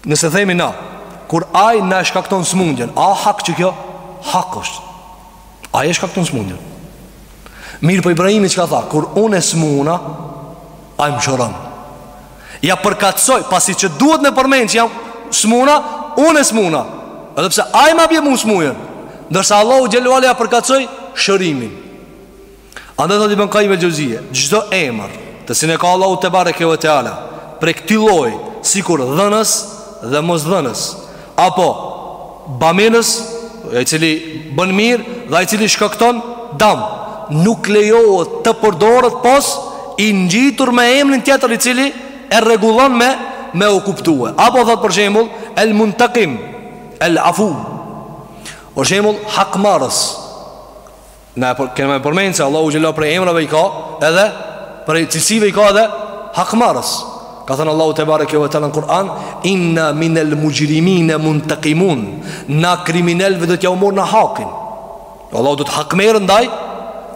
Nëse themi na Kur aj na e shkakton smundjen A hak qe kjo? Hak osht Ai e shkakton smundjen Mirëpo po Ibrahimi çka tha Kur unë smuna Ai më shëron Ia përkatësoi Pasi që duhet me përmen që jam smu unë Unë smuna Edhe pse aj ma bje mu smundjen Ndërsa Allahut xhel-le ue ala ia përkatësoi Shërimin Andaj thotë Ibn Qayyim el-Jauziyje, çdo emër, të cilin e ka Allahu te bareke ve teala, prej këtij lloji, sikur dhënës dhe mosdhënës, apo bamirës, ai i cili bën mirë dhe ai i cili shkakton dam, nuk lejohet të përdoret pos i ngjitur me emrin tjetër i cili e rregullon me me u kuptue. Apo thotë për shembull el-Muntaqim, el-Afu. Për shembull hakmarrës. Na e kemi përmend se Allahu xhela prej emrave i ka edhe prej cilësive i ka edhe hakmarrës. Ka thënë Allahu tebareke ve teala në Kur'an, inna minel muxhrimine muntekimun. Na kriminelve do t'jau marrim hakin. Allahu do të hakmerr ndaj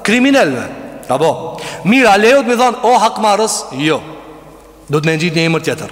kriminelve. Apo, mirë a lejohet me thon o hakmarrës? Jo. Duhet me ngjit një emër tjetër.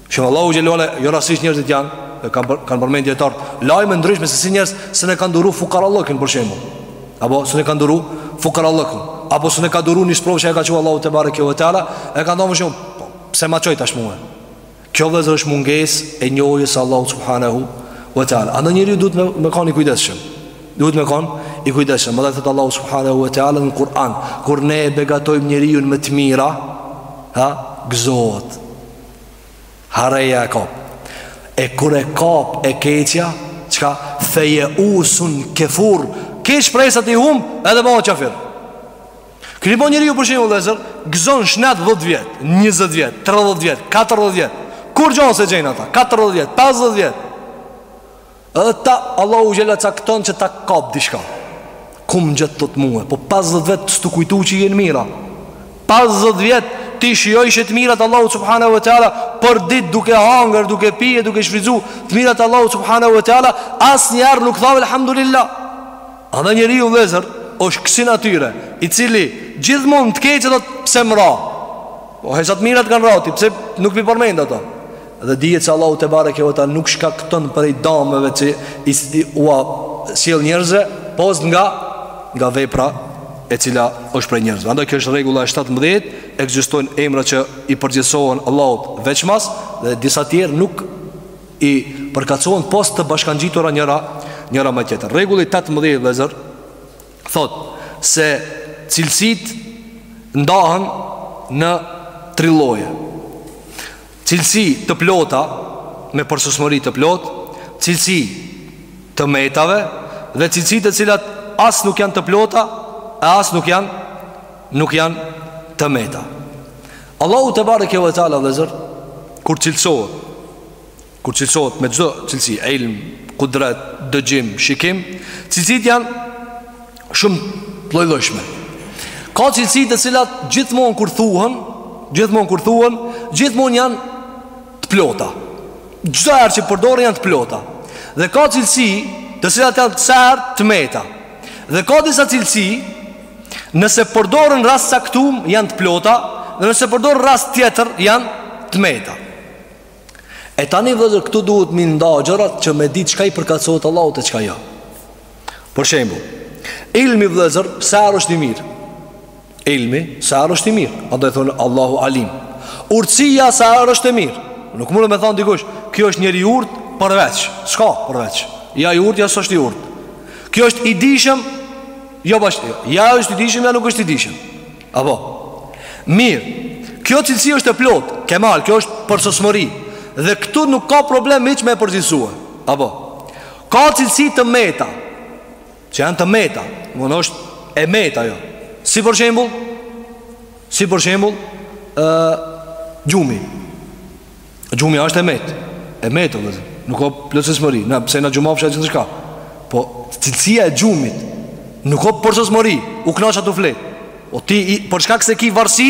Që Allahu xhele ve ala jo rastisht njerëzit janë dhe kanë kanë përmend dietar, lajme ndryshme se si njerëz se ne kanë duru fukarallëkun për shembull. Apo se ne kanë duru fukarallëkun, apo se ne ka duru një sprovë që e ka thënë Allahu te bareke ve teala, e kanë thënë shumë, po pse ma çoj tash mua? Kjo vëzë është mungesë e njohjes së Allahut subhanahu ve teala. Andaj njeriu duhet me, me kanë i kujdesshëm. Duhet me kanë i kujdesshëm. Madje thot Allahu subhanahu ve teala në Kur'an, kur ne e begatojmë njeriu me të mira, ha, gëzohet. Hareja e kap E kur e kap e keqja Çka fe jeusun kefur Krejt shpresat i humb edhe bëhet qafir Kemi po njeriu për shembull vllezër Gëzon shnet 10 vjet, 20 vjet, 30 vjet, 40 vjet Kur gjonë se gjenë ata, 40 vjet, 50 vjet Edhe tash Allahu xhela cakton që ta kap diçka Ku m'gjet tash mue Po 50 vjet s't'u kujtu që jenë mira 50 vjet ti shijojshe të mirat Allahu subhanehu ve teala Për ditë duke hangër, duke pije, duke shfrytzu Të mirat e Allahut subhanehu ve teala Asnjëherë nuk thave alhamdulillah Edhe njeriu vllezër është kësi natyre I cili gjithmon n't'keqe thot pse m'ra Po e sa t'mirat kanë ra ty Pse nuk i përmend ato Dhe dihet se Allahu tebareke ve teala nuk shkakton prej dameve që i, i ua sjell njerëzve, pos nga, nga vepra e cila është prej njerëzve. Andaj kjo është rregulla e 17, ekzistojnë emra që i përgjithsohen Allahut veçmas dhe disa tjerë nuk i përkatësohen pos të bashkangjitura njëra, njëra me tjetrën. Rregulli 18 vllezër, thot se cilësitë ndahen në tri lloje. Cilësi të plota me përsosmëri të plotë, cilësi të metave dhe cilësi të cilat as nuk janë të plota e as nuk janë nuk janë të meta. Allahu tebareke ve teala vllezër kur cilësohet kur cilësohet me çdo cilësi, ilm, kudret, dëgjim, shikim, cilësitë janë Shumë t'llojllojshme Ka cilësi të cilat gjithmonë kur thuhen Gjithmonë kur thuhen Gjithmonë janë të plota Çdo herë që përdoren janë të plota Dhe ka cilësi të cilat janë çdo herë të meta Dhe ka disa cilësi Nëse përdoren n'rast t'caktum janë të plota Dhe nëse përdoren n'rast tjetër janë të meta E tani vëllezër këtu duhet mi nda gjërat që me ditë çka i përkatsohet Allahut e çka jo. Për shembull, ilmi vëllezër sa herë është i mirë? Ilmi sa herë është i mirë, a do e thonë Allahu Alim. Urtësia sa herë është e mirë. Nuk mundet me thonë dikush, ky është njeri i urtë përveç, s'ka përveç. Ja i urtë, ja s'është i urtë. Ky është i dijshëm, jo bash, ja është i dijshëm, ja nuk është i dijshëm. Apo, mirë, kjo cilësi është e plotë, kemal, kjo është përsosmëri, dhe këtu nuk ka problem hiç me e përgjithsua. Apo, ka cilësi të meta, që janë të meta, mun është e metë ajo. Si për shembul, si për shembul, gjumi. Gjumi është e metë E metë, dhe Nuk o përsosmëri na, Pse në gjumafë shë e gjithçka Po cilësia e gjumit Nuk o përsosmëri U knaqa tu flet O ti për shkak se ki varësi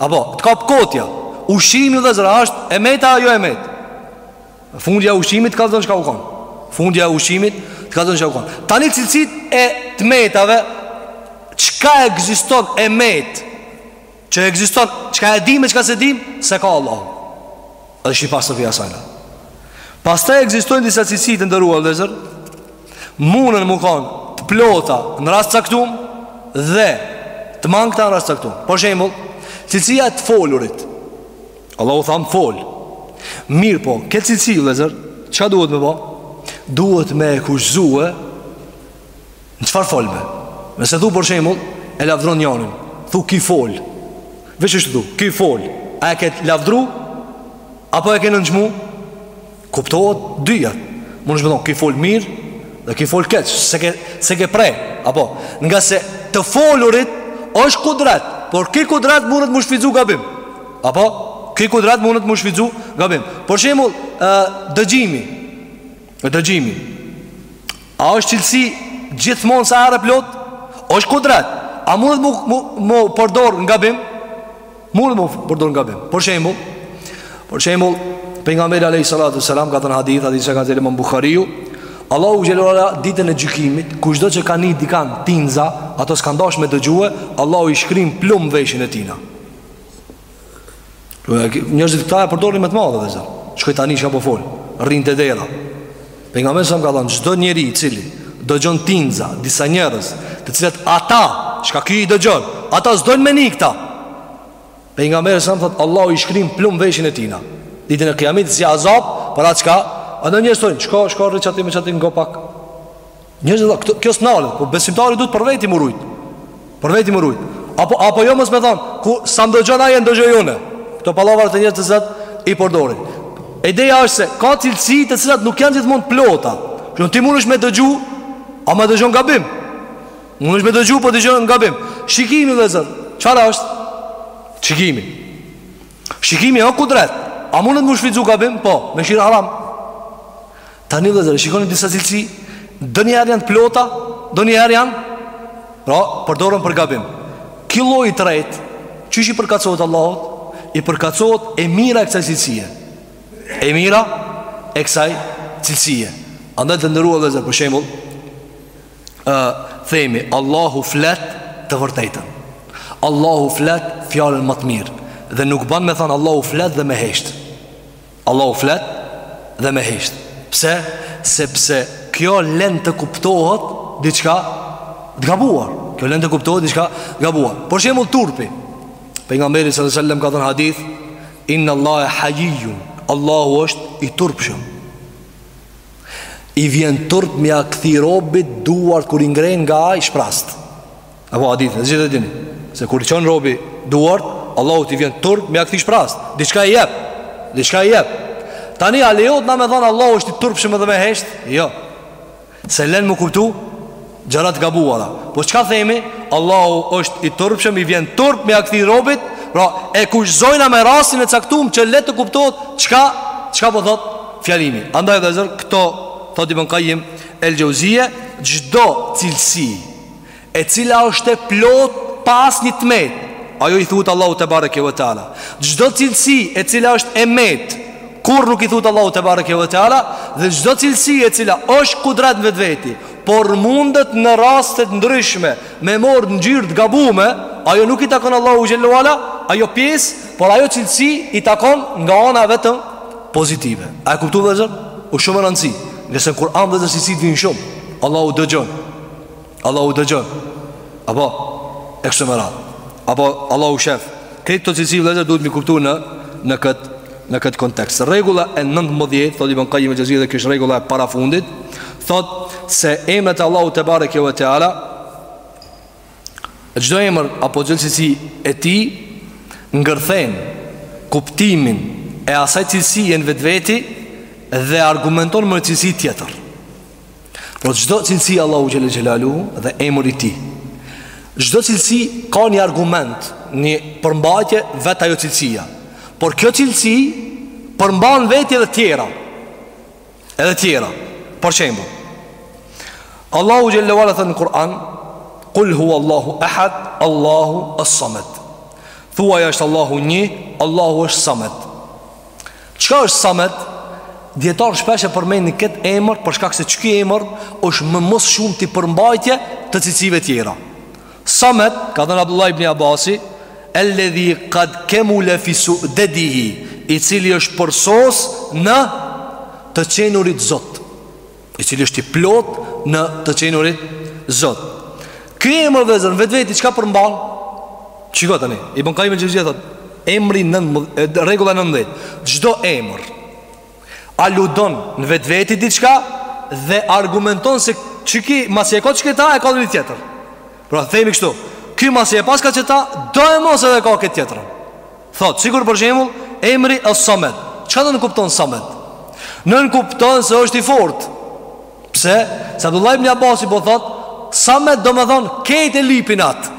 Apo të kap kotja Ushqimi vëllezër është e metë a jo e metë Fundi i ushqimit të kallzon çka u konë Fundi i ushqimit të kallzon çka u konë Tani cilësitë e të metave Çka ekziston e metë Që ekziston, çka e dimë, çka s'e dimë, s'e ka Allahu. Është i pastër pi asajna. Pastaj ekzistojnë disa cilësi të nderuar vëllezër. Munden me kon të plota në rast caktum dhe të mangëta në rast caktum. Për shembull, cilësia e të folurit. Allahu thamë fol. Mirëpo, këtë cilësi vëllezër, çka duhet me bë? Duhet me e kushtëzue Në çfarë folme? Nëse thu për shembull, e lavdron njanin, thu ki fol, veç është thu, ki fol, a e ke lavdru, apo e ke nënçmu, kuptohet dyjat, munesh me thonë, ki fol mirë, dhe ki fol keq, s'e ke, s'e ke pre, apo, ngase të folurit, është kudret, por ki kudret mundet m'u shfrytzu gabim, apo, ki kudret mundet m'u shfrytzu gabim, për shembull, dëgjimi, E dëgjimi A është cilësi gjithmonë sa herë e plotë? është kudret A mundet mu, mu, mu përdor n'gabim? Mundet mu përdor n'gabim Për shembull Për shembull Pejgamberi a.s. ka thënë hadith Hadith që kallzon imam Buhariu Allahu xhelle ve ala ditën e gjykimit Kushdo që ka ni dikan tinza Ata s'kan dash me dëgjue Allahu i shkrin plumb n'veshin e tina Njerëzit këta e përdorin me të madhe vëllezër Shkoj ta ni çka po fol Rrinë te dera Pejgamberi a.s. ka thonë Çdo njeri i cili Dëgjon tinza Disa njerëz Të cilët ata Çka ky i dëgjon Ata s'dojnë me ni këta Pejgamberi a.s. thotë Allahu i shkrin plumb n'veshin e tina Ditën e kijametit si azab Për atë çka A do njerëz thojnë Shko, shko rri qaty me qaty Ngo pak Njerëzit thonë, kjo s'nalet, po besimtari duhet prej veti m'u rujt. Prej veti m'u rujt. Apo apo jo mos me than, ku sa m'dogjon ai e ndogjoj unë. Këto pallavra te njerëzit të cilat i përdorin. Ideja është se ka cilësi të cilat nuk janë gjithmonë t'plota. Kjo ti mundesh me dëgju, ama dëgjon gabim? Mundesh me dëgju, po dëgjon gabim. Shikimi vëllezër, çfarë është? Shikimi. Shikimi është kudret. A mundet m'u shfrytzu gabim? Po, me shir haram. Tani vëllezër, e shikoni disa cilësi Nganjëherë janë të plota Nganjëherë janë Pra, përdorën për gabim Ky lloji i tretë Qysh i përkatësohet Allahut I përkatësohet e mira e kësaj cilësie E mira e kësaj cilësie Andaj të nderuar vëllezër Për shembull Themi Allahu flet të vërtetën Allahu flet fjalën ma të mirë Dhe nuk ban me thanë Allahu flet dhe me heshtë Allahu flet dhe me hesht. Pse? Sepse kjo lën të kuptohet diçka të gabuar. Kjo lën të kuptohet diçka të gabuar. Për shembull turpi. Pejgamberi sallallahu alajhi wasallam ka thënë hadith, "Inna Allaha hayiyyun." Allahu është i turpshëm. I vjen turp me ia kthy robit duart kur i ngrenë nga ai shprast. Apo hadithi, të gjithë e dini Se kur i çon robi duart Allahu t'i vjen turp me ia kthy shprast Diçka i jep Diçka i jep Tani a lejohet na me thanë Allahu është i turpshëm edhe me hesht Jo Se len me kuptu Gjërat e gabuara Po çka themi Allahu është i turpshëm i vjen turp me ia kthy robit Pra e kufizojna me rasin e caktum Që le të kuptohet Çka Çka po thot Fjalimi Andaj vëllezër Këto Thot Ibn Kajim El Xhevzije Çdo cilësi e cila është e plotë pa asnjë të metë, ajo i thuhet Allahut tebareke ve teala. Çdo cilësi e cila është e met, kurrë nuk i thuhet Allahut tebareke ve teala dhe çdo cilësi e cila është kudret në vetveti, por mundet në raste të ndryshme me marr ngjyrë të gabume, ajo nuk i takon Allahut xhel-le ve ala, ajo pjesë, por ajo cilësi i takon nga ana vetëm pozitive. A e kuptut vëllezër? Është shumë me rëndësi, se në Kur'an vëllezër cilësitë vijnë shumë, Allahu dëgjon. Allahu dëgjon. Apo e kështu me radhë. Apo Allahu shef. Krejt këto cilësi vëllezër duhet m'i kuptu në në kët në kët kontekst. Rregulla e 9 thotë Ibn Qayyim al-Jawzi dhe kjo është rregulla e parafundit thotë se emrat e Allahut tebareke ve teala çdo emër apo çdo cilësi e tij ngërthen kuptimin e asaj cilësie në vetveti dhe argumenton me cilësi tjetër. Por çdo cilësi Allahut xhel-le xhelaluhu dhe emri i tij. Çdo cilësi ka një argument, një përmbajtje vetë ajo cilësia. Por kjo cilësi përmban veti edhe tjera. Edhe tjera. Për shembull, Allahu xhel-le ve ala thënë në Kur'an, "Kul huwa Allahu ahad, Allahu as-samad." Thuaj është Allahu një, Allahu është samad. Çka është Samet? Dijetarët shpesh e përmendin këtë emër për shkak se qiky emër është me ma s'shumti përmbajtje të cilësive tjera. Samet, ka thënë Abdullah ibn Abasi, "Alladhi qad kamula fi su'dadihi", i cili është përsos në të qenurit Zot. i cili është i plotë në të qenurit Zot. Ky emër, vëllezër, vetveti çka përmban? Shiko tani, Ibn Kajim el-Xhevzije thotë, emri, rregulla nëntëmbëdhjetë, çdo emër, aludon në vetveti diçka dhe argumenton se qiky, masi e ka qeta, e ka edhe një tjetër. Pra, themi kështu, ky masi e paska qeta, doemos edhe ka këtë tjetrën. Thotë, sikur për shembull, emri As-Samed. Çka nënkupton Samed? Nënkupton se është i fortë. Pse? Se Abdullah ibn Abasi po thotë, Samed do me thonë kejt e lipin atë.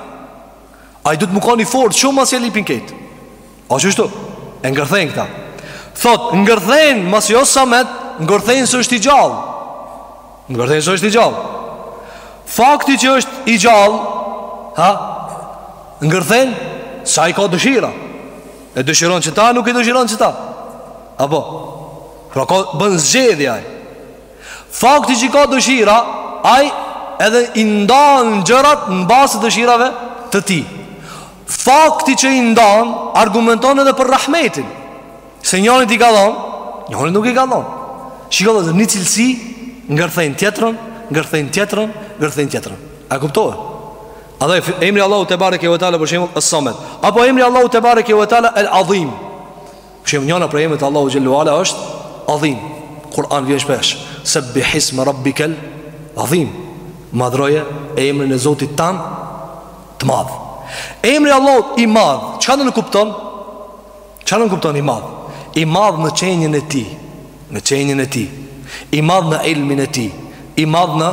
Ai duhet me kanë i fortë shumë masi e lipin kejt. A është kështu? E ngërthen këta. Thotë, ngërthen, masi o Samed, ngërthen se është i gjallë. Ngërthen se është i gjallë. Fakti që është i gjallë, ha, ngërthen se ai ka dëshira. E dëshiron qeta, nuk e dëshiron qeta. Apo, pra ka bën zgjedhje ai. Fakti që ka dëshira, ai edhe i ndan gjërat në bazë të dëshirave të tij. Fakti që i ndan argumenton edhe për rahmetin. Se njënit i ka dhonë, njënit nuk i ka dhonë. Shikoni vëllezër, një cilësi ngërthen tjetrën, ngërthen tjetrën, ngërthen tjetrën. A kuptohet? Edhe emri i Allahut te bareke ve teala për shembull As-Samad. Apo emri i Allahut te bareke ve teala El-Azim. Për shembull njëra prej emrave të Allahut xhel-le ve ala është Azim. Kur'an vjen shpesh. Sabbih isma rabbikal Azim. Madhroje emrin e Zotit tand të madh. Emri i Allahut i madh, çka nënkupton? Ça nënkupton i madh? I madh në qenien e tij Në qenien e tij I madh në ilmin e tij I madh në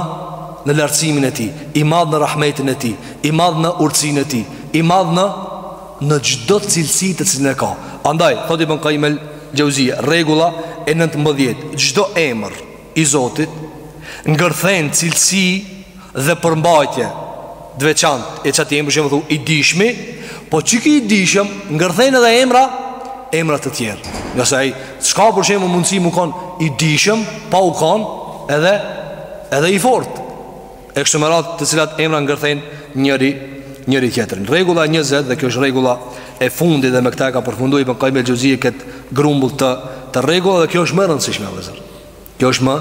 në lartësimin e tij I madh në rahmetin e tij I madh në urtësinë e tij I madh në në çdo cilësi të cilën e ka Andaj, thotë Ibn Kajim el-Xhevzije Rregulla e nëntëmbëdhjetë Çdo emër i Zotit Ngërthen cilësi dhe përmbajtje të veçantë e çat emër për shembull thu i dijshmi, po çiky i dijshëm ngërthen edhe emra, emra të tjerë. Nëse ai s'ka për shembull mundësi m'u kon i dijshëm, pa u kon edhe edhe i fortë. E kështu me radhë të cilat emra ngërthejnë njëri njëri tjetrin. Rregulla 20 dhe kjo është rregulla e fundit dhe me këtë e ka përfunduar Ibn Qayyim el-Xheuzije këtë grumbull të rregullave dhe kjo është më e rëndësishme vëllazër. Kjo është më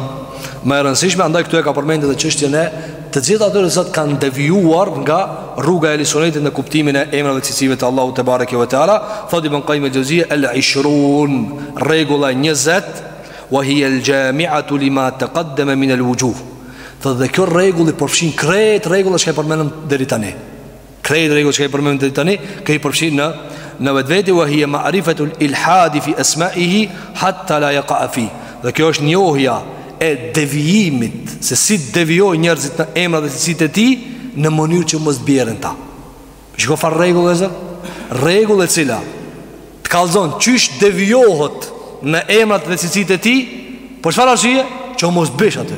më e rëndësishme, andaj këtu e ka përmendur edhe çështjen e të gjithë atyre që sot kanë devijuar nga rruga e Ehli Sunetit në kuptimin e emrave dhe cilësive të Allahut te bareke ve teala, thotë Ibn Qayyim el-Xheuzije el-Ishrun, rregulla 20, wa hiya al-jami'atu lima taqaddama min al-wujuh. Thotë dhe kjo rregull i përfshin krejt rregullat çka përmendëm deri tani. Krejt rregullat çka i përmendëm deri tani, që i përfshin në në vetvete wa hiya ma'rifatu al-ilhad fi asma'ihi hatta la yaqa'a fih. Dhe kjo është njohja e devijimit, se si devijojnë njerëzit në emrat dhe cilësitë e tij në mënyrë që mos të bjerë në ta. Shiko çfarë rregulle vëllezër, rregull e cila të kallzon qysh devijohet në emrat dhe cilësitë e tij, për çfarë arsye? Që mos bish aty.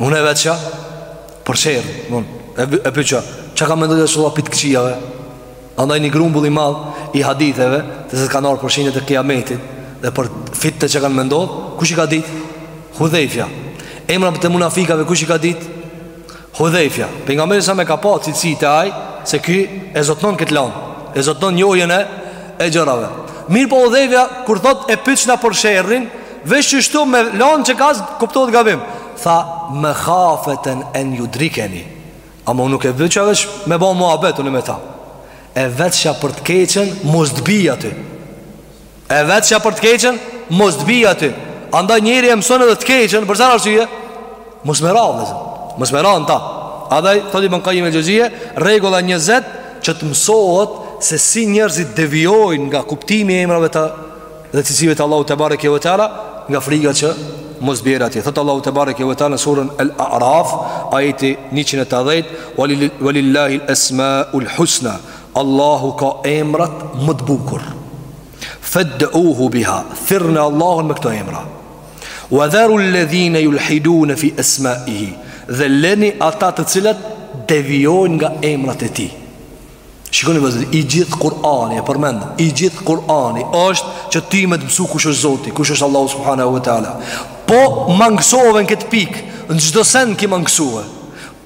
Unë e vetsha për sherr Unë e, e pytsha çka ka me ndodh Resulullah prej t'këqijave Andaj një grumbull i madh i haditheve që kanë ardh për shenjat e kiametit Dhe për fitnet që kanë me ndodh Kush i ka dit? Hudhejfja Emrat e munafikave kush i ka dit? Hudhejfja Pejgamberi salallahu alejhi ve selem ka pa cilësi te ai Se ky e zotnon këtë lam E zotnon njohjen e e gjërave Mirëpo Hudhejfja kur thot e pytsha për sherrin Veç qështu me lanë çka, se kuptohet gabim Tha mekhafete en judrikeni Ama nuk e vetsha veç me ba muhabet unë me ta E vetsha për të keqen mos të bi aty E vetsha për të keqen mos të bi aty Andaj njeri e mëson edhe të keqen Për çfarë arsye Mos me ra vëllezër Mos me ra në ta Andaj, thot Ibn Kajim el-Xheuzije Rregulla njëzet që të mësohet Se si njerëzit devijojnë nga kuptimi i emrave të dhe cilësive të Allahut te bareke ve teala nga friga që mos bjerë atje. Thot Allahu te bareke ve teala në surën Al-A'raf, ajeti 180, "Walillahi al-asmaul husna." Allahu ka emrat më të bukur. Fad'uhu biha. Thirrni Allahun me këto emra. Wa dharu alladhina yulhiduna fi asma'ihi. Dhe leni ata të cilët devijojnë nga emrat e tij. Shikoni vëllezër, i gjithë Kur'ani, e përmenda, i gjithë Kur'ani është që ti me të mësu kush është Zoti, kush është Allahu Subhanehu e Teala. Po mangësove në këtë pikë, në çdo sen ki mangësove.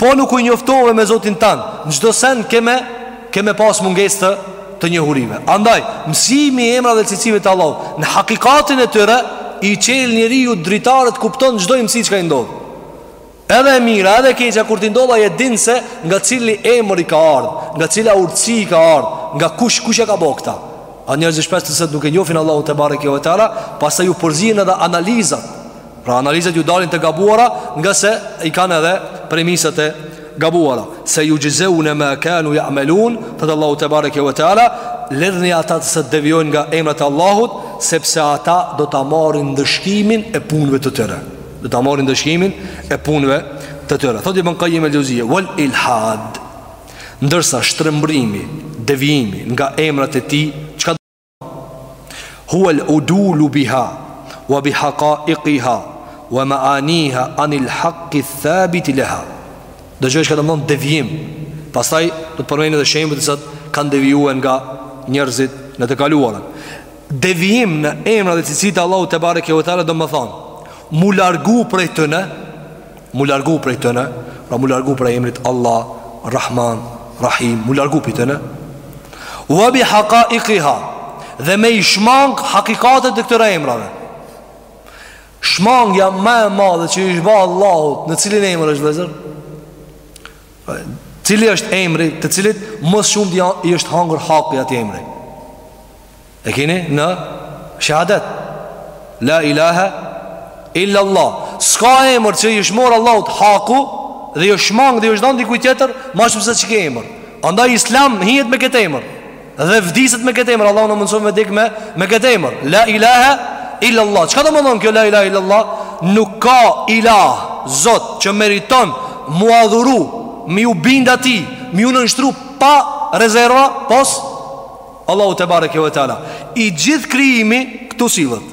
Po nuk u njoftove me Zotin tan, në çdo sen ke me, ke me pas mungesë të, të njohurive. Andaj, mësimi i emrave dhe cilësive të Allahut, në hakikatin e tyre, i çel njeriut dritaret kupton çdo imtësi çka i ndodh. Edhe e mira edhe e keqja kur ti ndodh ai e din se nga cili emër i ka ardh, nga cila urtësi i ka ardh, nga kush kush e ka bëu këta. A njerëzit shpesh sot nuk e njohin Allahun te bareke ve teala, pastaj ju përzihen edhe analizat. Pra analizat ju dalin të gabuara, nga se i kanë edhe premisat e gabuara. Sejuxhzeune ma kanu ja'melun, thotë Allahu te bareke ve teala, lërni ata të cilët devijojnë nga emrat e Allahut, sepse ata do ta marrin ndëshkimin e punëve të tyre. Do ta marrin ndëshkimin e punëve të tyre. Thotë Ibn Qayyim al-Jawziyya, "Wal ilhad." Ndërsa shtrembrimi, devijimi nga emrat e tij, çka do? Huwa al-udul biha wa bi haqa'iqiha wa ma'aniha an al-haqq al-thabit laha. Do të thotë çka domethënë devijim. Pastaj do të përmendë edhe shembuj se sa kanë devijuar nga njerëzit në të kaluarën. Devijim në emra dhe cilësitë e Allahu te bareke ve teala domethënë Mu largu prej tyne Mu largu prej tyne Pra mu largu prej emrit Allah, Rahman, Rahim Mu largu prej tyne Wa bi haqa'iqiha Dhe me i shmang hakikatet e këtyre emrave Shmangja ma e madhe që i është ba Allahut Në cilin emër është vëllezër Cili është emri të cilit më së shumti ja, i është hangër haki atij emri E kini në shahadet La ilaha illa Allah S'ka emër që iu është marrë Allahut haku Dhe iu është shmang dhe iu është dhan dikujt tjetër Ma shumë se qiky emër Andaj në islam hihet me këtë emër Dhe vdiset me këtë emër, Allahu na mundësoftë me dek me këtë emër. La ilaha illa Allah. Çka domethënë kjo la ilaha illa Allah? Nuk ka ilah, Zot që meriton mu adhuru, mi u bind atij, mi u nënshtru pa rezerva, pos Allahu te bareke ve teala. I gjithë krijimi këtu sillet.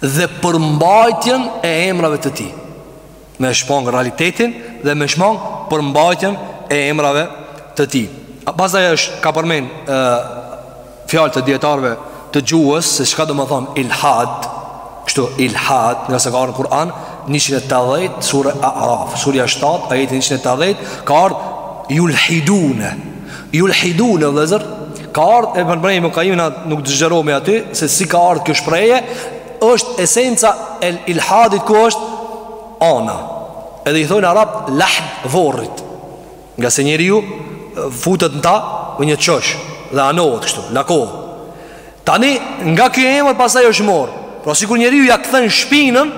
dhe përmbajtjen e emrave të tij me shmangë realitetin dhe me shmangë përmbajtjen e emrave të tij a pastaj është ka përmend e, fjalë të dijetarëve të gjuhës se çka domethënë ilhad kështu ilhad nga se ka ardh në Kur'an 180 surja Araf surja 7 ajeti 180 ka ardh julhidune Julhidune vëllezër Ka ardhë e përmend Ibn Kajimi, nuk do zgjerohemi aty Se si ka ardhë kjo shprehje është esenca e ilhadit ku është Ana Edhe i thojnë arabët lahd vorrit Nga se njeriu futet në ta Me një qosh dhe anohet kështu Lakohet Tani nga ky emër pastaj është mor. Pra sikur njeriu ja kthen shpinën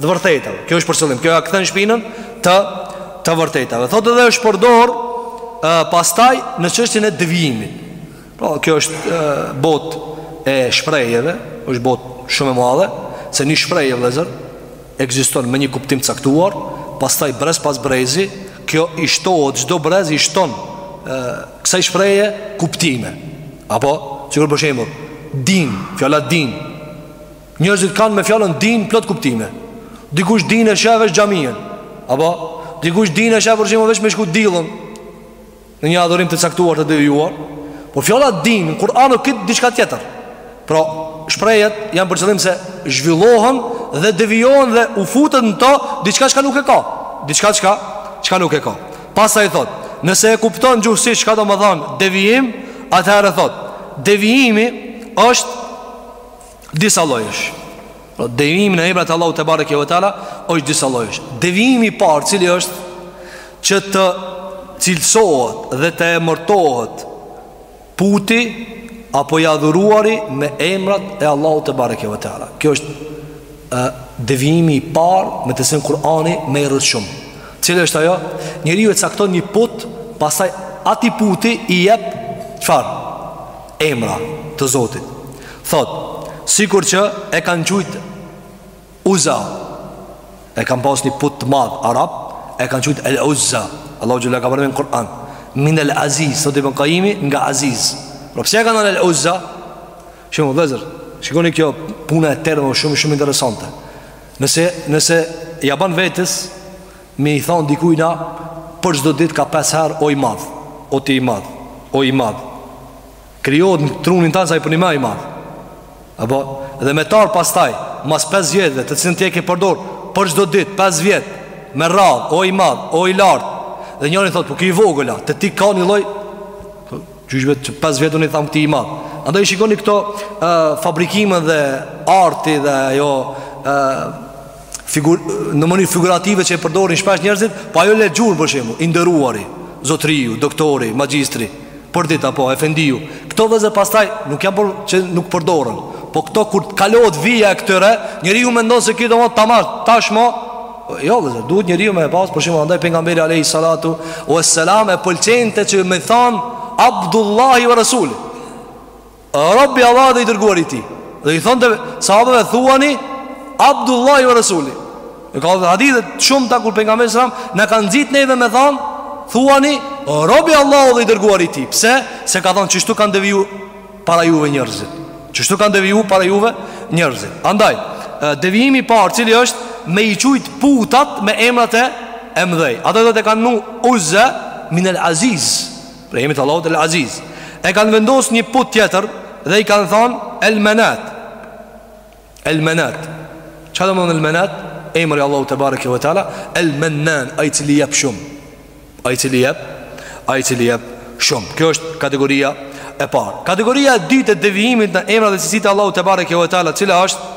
të vërtetave. Kjo është për qëllim. Kjo ja kthen shpinën të vërtetave. Thotë edhe është përdorë pastaj në çështjen e devijimit. Pra kjo është e, botë e shprehjeve, është botë shumë e madhe, se një shprehje vëllezër ekziston me një kuptim të caktuar, pastaj brez pas brezi, kjo i shtohet çdo brez i shton ë kësaj shprehje kuptime. Apo, sikur për shembull, din, fjala din. Njerëzit kanë me fjalën din plot kuptime. Dikush din e shef veç xhamien. Apo, dikush din e shef për shembull veç me shku dillën. Në një adhurim të caktuar të devijuar, por fjala din, në Kur'an e ki diçka tjetër. Pra, shprehjet janë për qëllim se zhvillohen dhe devijohen dhe u futen në to diçka që nuk e ka, diçka çka çka nuk e ka. Pastaj thot, nëse e kupton gjuhësisht çka do me thanë devijim, atëherë thot, devijimi është disa llojesh. Pra po, devijimi në emrat e Allahut tebareke ve teala është disa llojesh. Devijimi i parë cili është që të cilësohet dhe të emërtohet puti apo i adhuruari me emrat e Allahut tebareke ve teala. Kjo është ë devijimi i parë me të cilin Kur'ani merret shumë. Cili është ajo? Njeriu e cakton një put, pastaj atij puti i jep çfarë? Emra të Zotit. Thot, sikur që e kanë qujtë Uza E kanë pas një put të madh arab E kanë qujtë El Uza Allahu xhele e ka përmend në Kur'an Min El Aziz Thot Ibn Kajimi nga Aziz Pra pse e kanë El Uza Shih vëllezër Shikoni kjo puna e termeve shumë shumë interesante Nëse, nëse ia ban vetes me i thanë dikujna Për çdo ditë ka pesë herë o i madh O ti i madh O i madh Krijohet në trunin tand se ai përnime i madh. Apo, dhe me t'ardhë pastaj, mas 5 vjetëve, të cilën ti e ke përdor, për çdo ditë, 5 vjet, me radhë, o i madh, o i lartë, dhe njëri t'thotë, po ky i vogël a, te ti ka një lloj po, qysh be që 5 vjet unë i tham këtij i madh. Andaj shikoni këto uh, fabrikime dhe arti dhe ajo uh, figur, në mënyrë figurative që e përdorin shpesh njerëzit, po ajo le gjurmë për shembull, i nderuari, zotëriu, doktori, magjistri, për ditë apo efendiu. Këto vëllezër pastaj nuk janë për që nuk përdoren. Po këto kur kalohet vija e këtyre, njeriu mendon se kjo domethanë tamam, tashmë jo vëllezër, duhet njeriu me e pas, për shembull, andaj pejgamberi alayhi salatu wassalam e pëlqente që me i thanë Abdullahi ve Rasuli. Rob i Allahut dhe i dërguar i tij Dhe i thonte sahabëve thuani Abdullahi ve Rasuli Ka dhe hadithe të shumta ku pejgamberi alejhi selam na ka nxit neve me thanë Thuani Rob i Allahut dhe i dërguar i tij Pse? Se ka thonë qështu kanë deviju para juve njërzit Qështu kanë deviju para juve njërzit Andaj, devijimi i parë cili është Me i qujtë putat me emrat e mdhej Ata dhe të kanë El Uza min El Aziz Prej emrit të Allahut el-Aziz E kanë vendos një put tjetër Dhe i kanë thonë el-Menat El-Menat Ça domethënë el-Menat Emri i Allahut tebareke ve teala El-Menan Ai i cili jep shumë Ai i cili jep Ai i cili jep shumë Kjo është kategoria e parë Kategoria e dytë e devijimit në emra dhe cilësitë e Allahut tebareke ve teala Cila është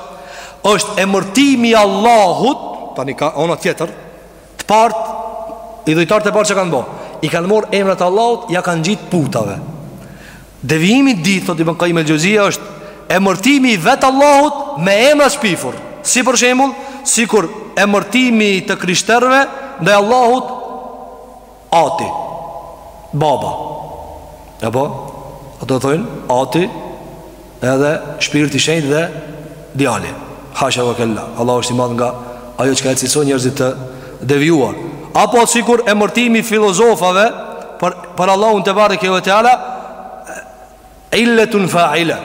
është emërtimi i Allahut Tani ka ona tjetër Të parët, idhujtarët e parë ça kanë bo I kanë morë emrat e Allahut, ja kanë gjitë putave Devijimi i dytë, thotë Ibn Kajim el-Xhevzije është Emërtimi i vetë Allahut me emra të shpifur Si për shembull, sikur emërtimi i të krishterve ndaj Allahut Ati, baba Apo ato thojnë, ati Edhe shpirti i shenjtë dhe Djali, hasha ve kella Allahu është i madh nga ajo çka e cilësojnë njerëzit e devijuar Apo sikur emërtimi i filozofave Për, për Allahun tebareke ve teala Illetun fa'ile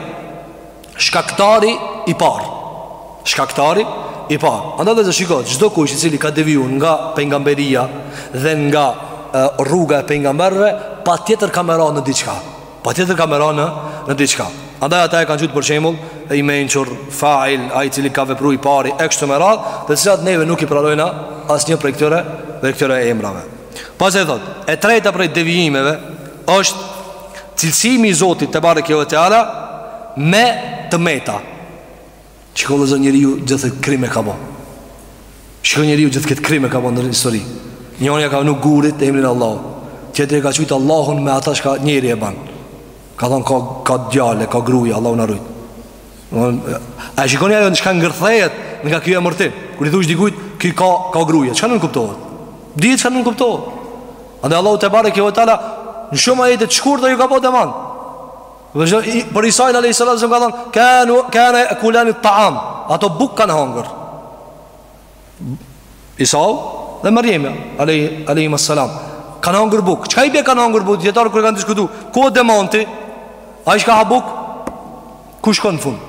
Shkaktari i parë Shkaktari i parë Andaj vllezër shikoni Çdokush i cili ka deviju nga pengamberia Dhe nga e, rruga e pengamberve Patjetër ka me ra në diçka Patjetër ka me ra në, në diçka Andaj ata e kanë qujtë për shembull I mençur fa'il Ai i cili ka vepru i pari E kshtu me radhë Të cilat neve nuk i pranojna Asnjë prej këtyre Prej këtyre emrave Pastaj thotë, e treta prej devijimeve është cilësimi i Zotit tebareke ve teala me të meta. Shiko vllezër njeriu gjithë kto krime ka bo. Shiko njeriu gjithë këto krime ka bo në histori. Njëri ja ka vnu gurit emrin Allah. Tjetri e ka qujtë Allahun me ata çka njeri e ban. Ka thonë ka, ka djalë, ka gruje, Allahu na rujt A e shikoni ajo çka ngërthehet nga ky emërtim Kur i thush dikujt, ky ka, ka gruje, çka nënkuptohet? Dihet çka nënkuptohet Andaj Allahu tebareke ve teala Në shumë ajete shkurt ju ka bo demant Dhe që i, për Isain a.s. ka thonë Kana je'kulani et-taam Ato bukë kanë hangër Isau dhe Merjemja alejhimas selam kanë hangër bukë. Çka i bie kanë hangër bukë? Dijetarët kur e kanë diskutu, ku o demanti? Ai çka ha bukë? Ku shkon në fund?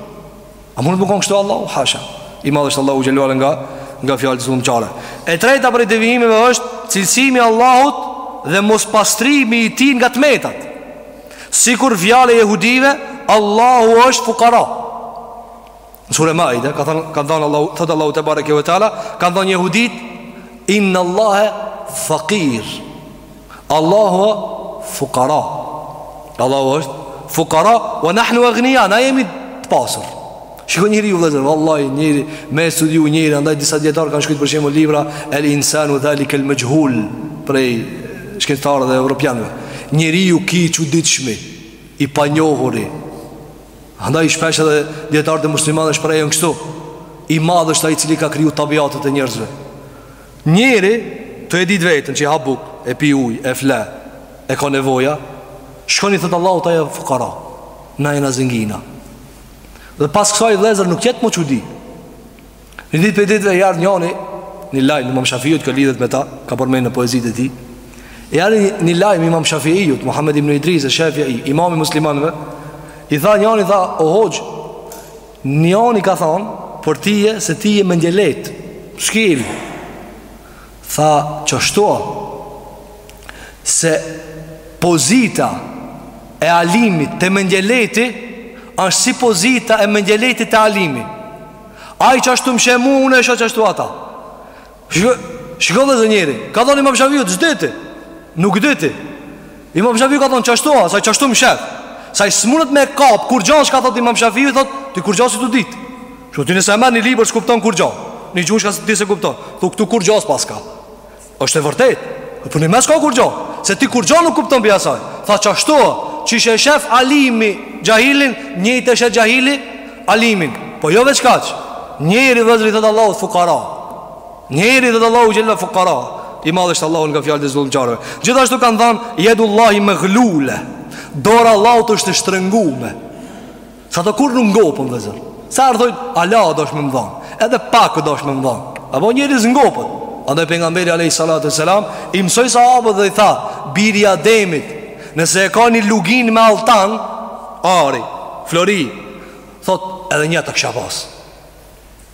A mundet me kon kështu Allahu? Hasha. I madh është Allahu xhel-le ve ala nga nga fjalët zullumqare. E treta prej devijimeve është cilësimi i Allahut dhe mospastrimi i tij nga të metat. Sikur fjala e jehudive, Allahu është fukara. Në sure Maide, ka thënë, ka thënë Allahu, thotë Allahu tebareke ve teala, kanë thënë jehudit, inna Allahe faqir. Allahu fukara. Allahu është fukara wa nahnu aghnia, na jemi të pasur. Shiko njeriu vëllezër, vallahi njeri me e studiu njeri, andaj disa dijetarë kanë shkrujt për shembull libra El Insanu Dhalik El Majhul prej shkencëtarëve dhe evropianëve. Njeriu ky i çuditshmi i panjohuri Andaj shpesh edhe dijetarët e muslimanëve shprehen kështu I madhë është ai i cili ka kriju tabiatet e njerëzve Njeri tu e ditë veten që ha bukë, e pi ujë, e fle, e ka nevoja Shkon i thotë Allahut ti je fukara, na jena zingina Dhe pas kësaj vëllezër nuk jet më çudi Një ditë prej ditëve i erdh njani Një lajm imam Shafiut kjo lidhet me ta Ka përmend në poezitë e tij I erdh një lajm imam Shafiut Muhammed ibn Idris esh-Shafii Imami i muslimanëve I tha njani tha O hoxhë Njani ka thonë Për ty se ti je mendjelehtë Shki il Tha qashtu â Se pozita e alimit te mendjelehti është si pozita e mendjelehtit te alimi Ai qashtu më sheh mu, unë e shoh qashtu ata Shiko vëllezër njeri Ka thonë imam shafiut s'diti Nuk diti Imam shafiu ka thonë qashtu â, se ai qashtu më shef Se ai s'mundet me kapë, kurgjo çka thotë imam shafiu Thot, ti kurgjo s'je tu ditë Shiko ti nëse e merr një libër s'kupton kurgjo Një gjuhë çka ti s'e kupton Thu, këtu kurgjo s'paska është e vërtetë Po normal s'ka kurgjo Se ti kurgjo nuk kupton prej asaj Tha qashtu Qysh e shef alimi Xhahilin Njëjtë e shef xhahili Alimin Po jo veç kaq Njeri vëllezër i thotë Allahut fukara Njeri i thotë Allahu xhel-le fukara I madh është Allahu nga fjalët e zullumqarëve Gjithashtu kanë thanë Jedullahi meghlule Dora e Allahut është e shtrëngume Se ata kurrë nuk ngopen vëllezër Sa ardhojnë, hala u dasht me më dhanë Edhe pak u dasht me më dhanë Apo njeri s'ngopet Andaj pejgamberi a.s. I mësoi sahabët dhe i tha Biri ademit Nëse e ka një luginë me altan Ari, flori Thot edhe një ta kisha pas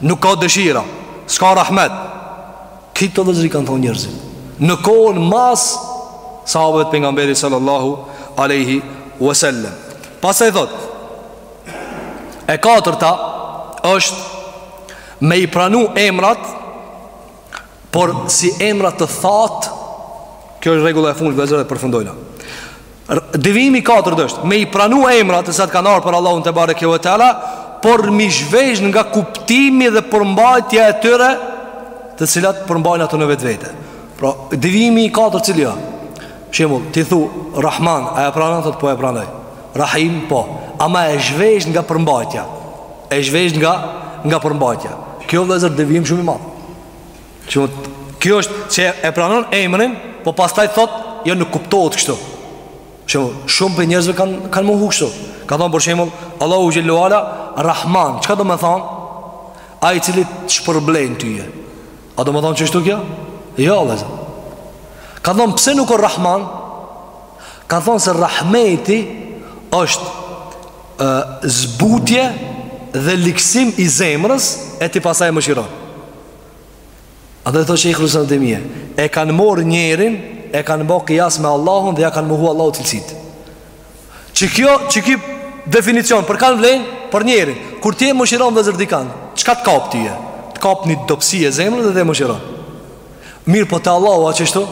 Nuk ka dëshira, s'ka rahmet. Këto vëllezër i kanë thonë njerëzit. Në kohën mas sahabëve të pejgamberit sallallahu aleyhi wasallem. Pastaj thotë, e katërta është me i pranu emrat Por si emra të thatë Kjo është rregulla e fundit vëllezër dhe përfundojna Devijimi i 4 është Me i pranu emrat të cilat kanë ardhë për Allahun tebareke ve teala Por me i zhvesh nga kuptimi dhe përmbajtja e tyre Të cilat përmbajnë ato në vetvete Pra devijimi i 4 cili â Shembull, ti thu Rahman, a e pranon thotë po e pranoj Rahim, po, ama e zhvesh nga përmbajtja. E zhvesh nga nga përmbajtja. Kjo vëllazër devijim shumë i madh. Kjo kjo është se e pranon emrin, po pastaj thot, jo nuk kuptohet kështu. Që shumë prej njerëzve kanë kanë mohu kështu. Kanë thënë për shembull, Allahu xhelalu ala Rahman, çka domethënë? Ai i cili shpërblen tyje. A domethonë qështu kjo? Jo, vllezër. Kanë thonë pse nuk o Rahman? Kanë thonë se Rahmeti është e, zbutje dhe ligsim i zemrës E ti pastaj mëshiron Andaj thot shejhul islam Ibn Tejmije E kanë marrë njerin E kanë bo kijas me Allahun dhe ia kanë mohu Allahut cilësitë Që kjo, qiky definicion, për kënd vlen, për njerin. Kur ti e mëshiron vllezër dikan, çka të kap tye? Të kap një dobsi e zemrës dhe ti e mëshiron. Mirëpo te Allahu a qështu?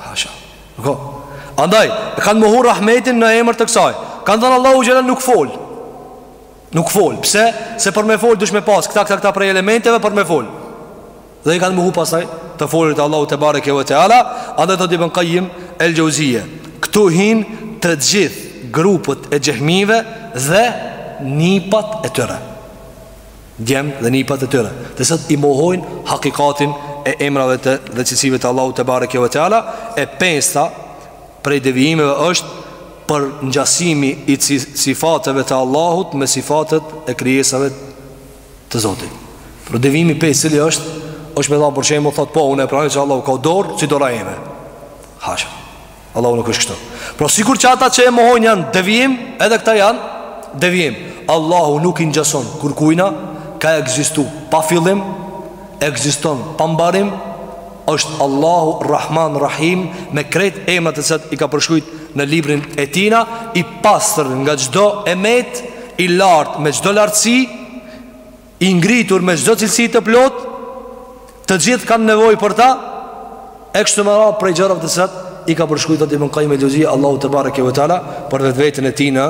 Hasha. Jo. Andaj, e kanë mohu rahmetin në emër të kësaj. Kanë thonë Allahu xhelal nuk fol. Nuk fol. Pse? Se për me fol duhesh me pas këta, këta, këta prej elementeve për me fol. Dhe i kanë mohu pastaj të folurit Allahut tebareke ve teala. Andaj thot Ibn Kajim el Xheuzije Këtu hijn të gjitha grupet e xhehmive dhe nipat e tyre Djemtë dhe nipat e tyre Të cilët i mohojnë hakikatin e emrave dhe cilësive të Allahut tebareke ve teala E pesta prej devijimeve është përngjasimi i sifateve të Allahut me sifatet e krijesave të Zotit. Por devijimi pe cili është, është me thanë për shembull, thot po unë e pranoj se Allahu ka dorë, si dora ime. Hasha. Allahu nuk është kështu. Por sikurqë ata që e mohojnë janë devijim, edhe këta janë devijim. Allahu nuk i ngjason kurkujna, ka ekzistuar pa fillim, ekziston pa mbarim, është Allahu Rahman Rahim me krejt emrat të cilat i ka përshkruajt në librin e Tijna, i pastër nga çdo e metë, i lartë me çdo lartësi, i ngritur me çdo cilësi të plotë, të gjithë kanë nevojë për ta. E kështu me radhë prej gjërave të cilat i ka përshkruajt, thot Ibn Qayyim el-Juzi, Allahu te bareke ve teala për vetveten e tij në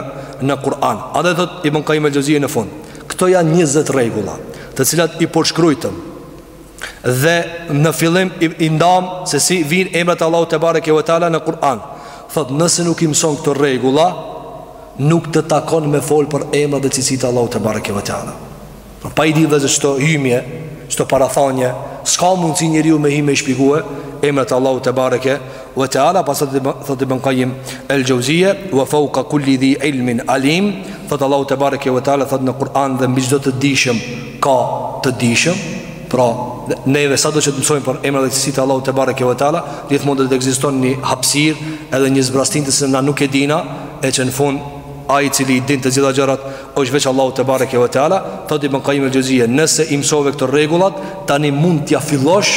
në Kur'an. Andaj thot Ibn Qayyim el-Juzi në fund. Këto janë 20 rregulla, të cilat i përshkruajtëm Dhe në fillim i, i ndam se si vijn emrat e Allahut te bareke ve teala në Kur'an. Thot nëse nuk i mëson këto rregulla, nuk të takon me fol për emrat dhe cilësitë e Allahut te bareke ve teala. Por pa i dit vllezër qëto hymje, qëto parathanje, s'ka mundsi njeriu me hi me i shpjegue emrat e Allahut te bareke Wa ta'ala pasi thotë Ibn Kajim El Xheuzije Wa fauka kulli dhi ilmin alim Thotë Allahu tebareke wa ta'ala Thotë në Kur'an dhe mbi çdo të dijshëm Ka të dijshëm Pra neve sado që të mësojmë për emra dhe cilësitë e Allahut tebareke wa ta'ala Gjithmonë do të ekziston një hapësirë Edhe një zbrazëtirë që ne nuk e dina E që në fund Ai cili i din të gjitha gjërat është veç Allahu tebareke ve teala, thotë Ibn Kajim El Xheuzije, nëse i mësove këto rregulla, tani mund t'ia fillosh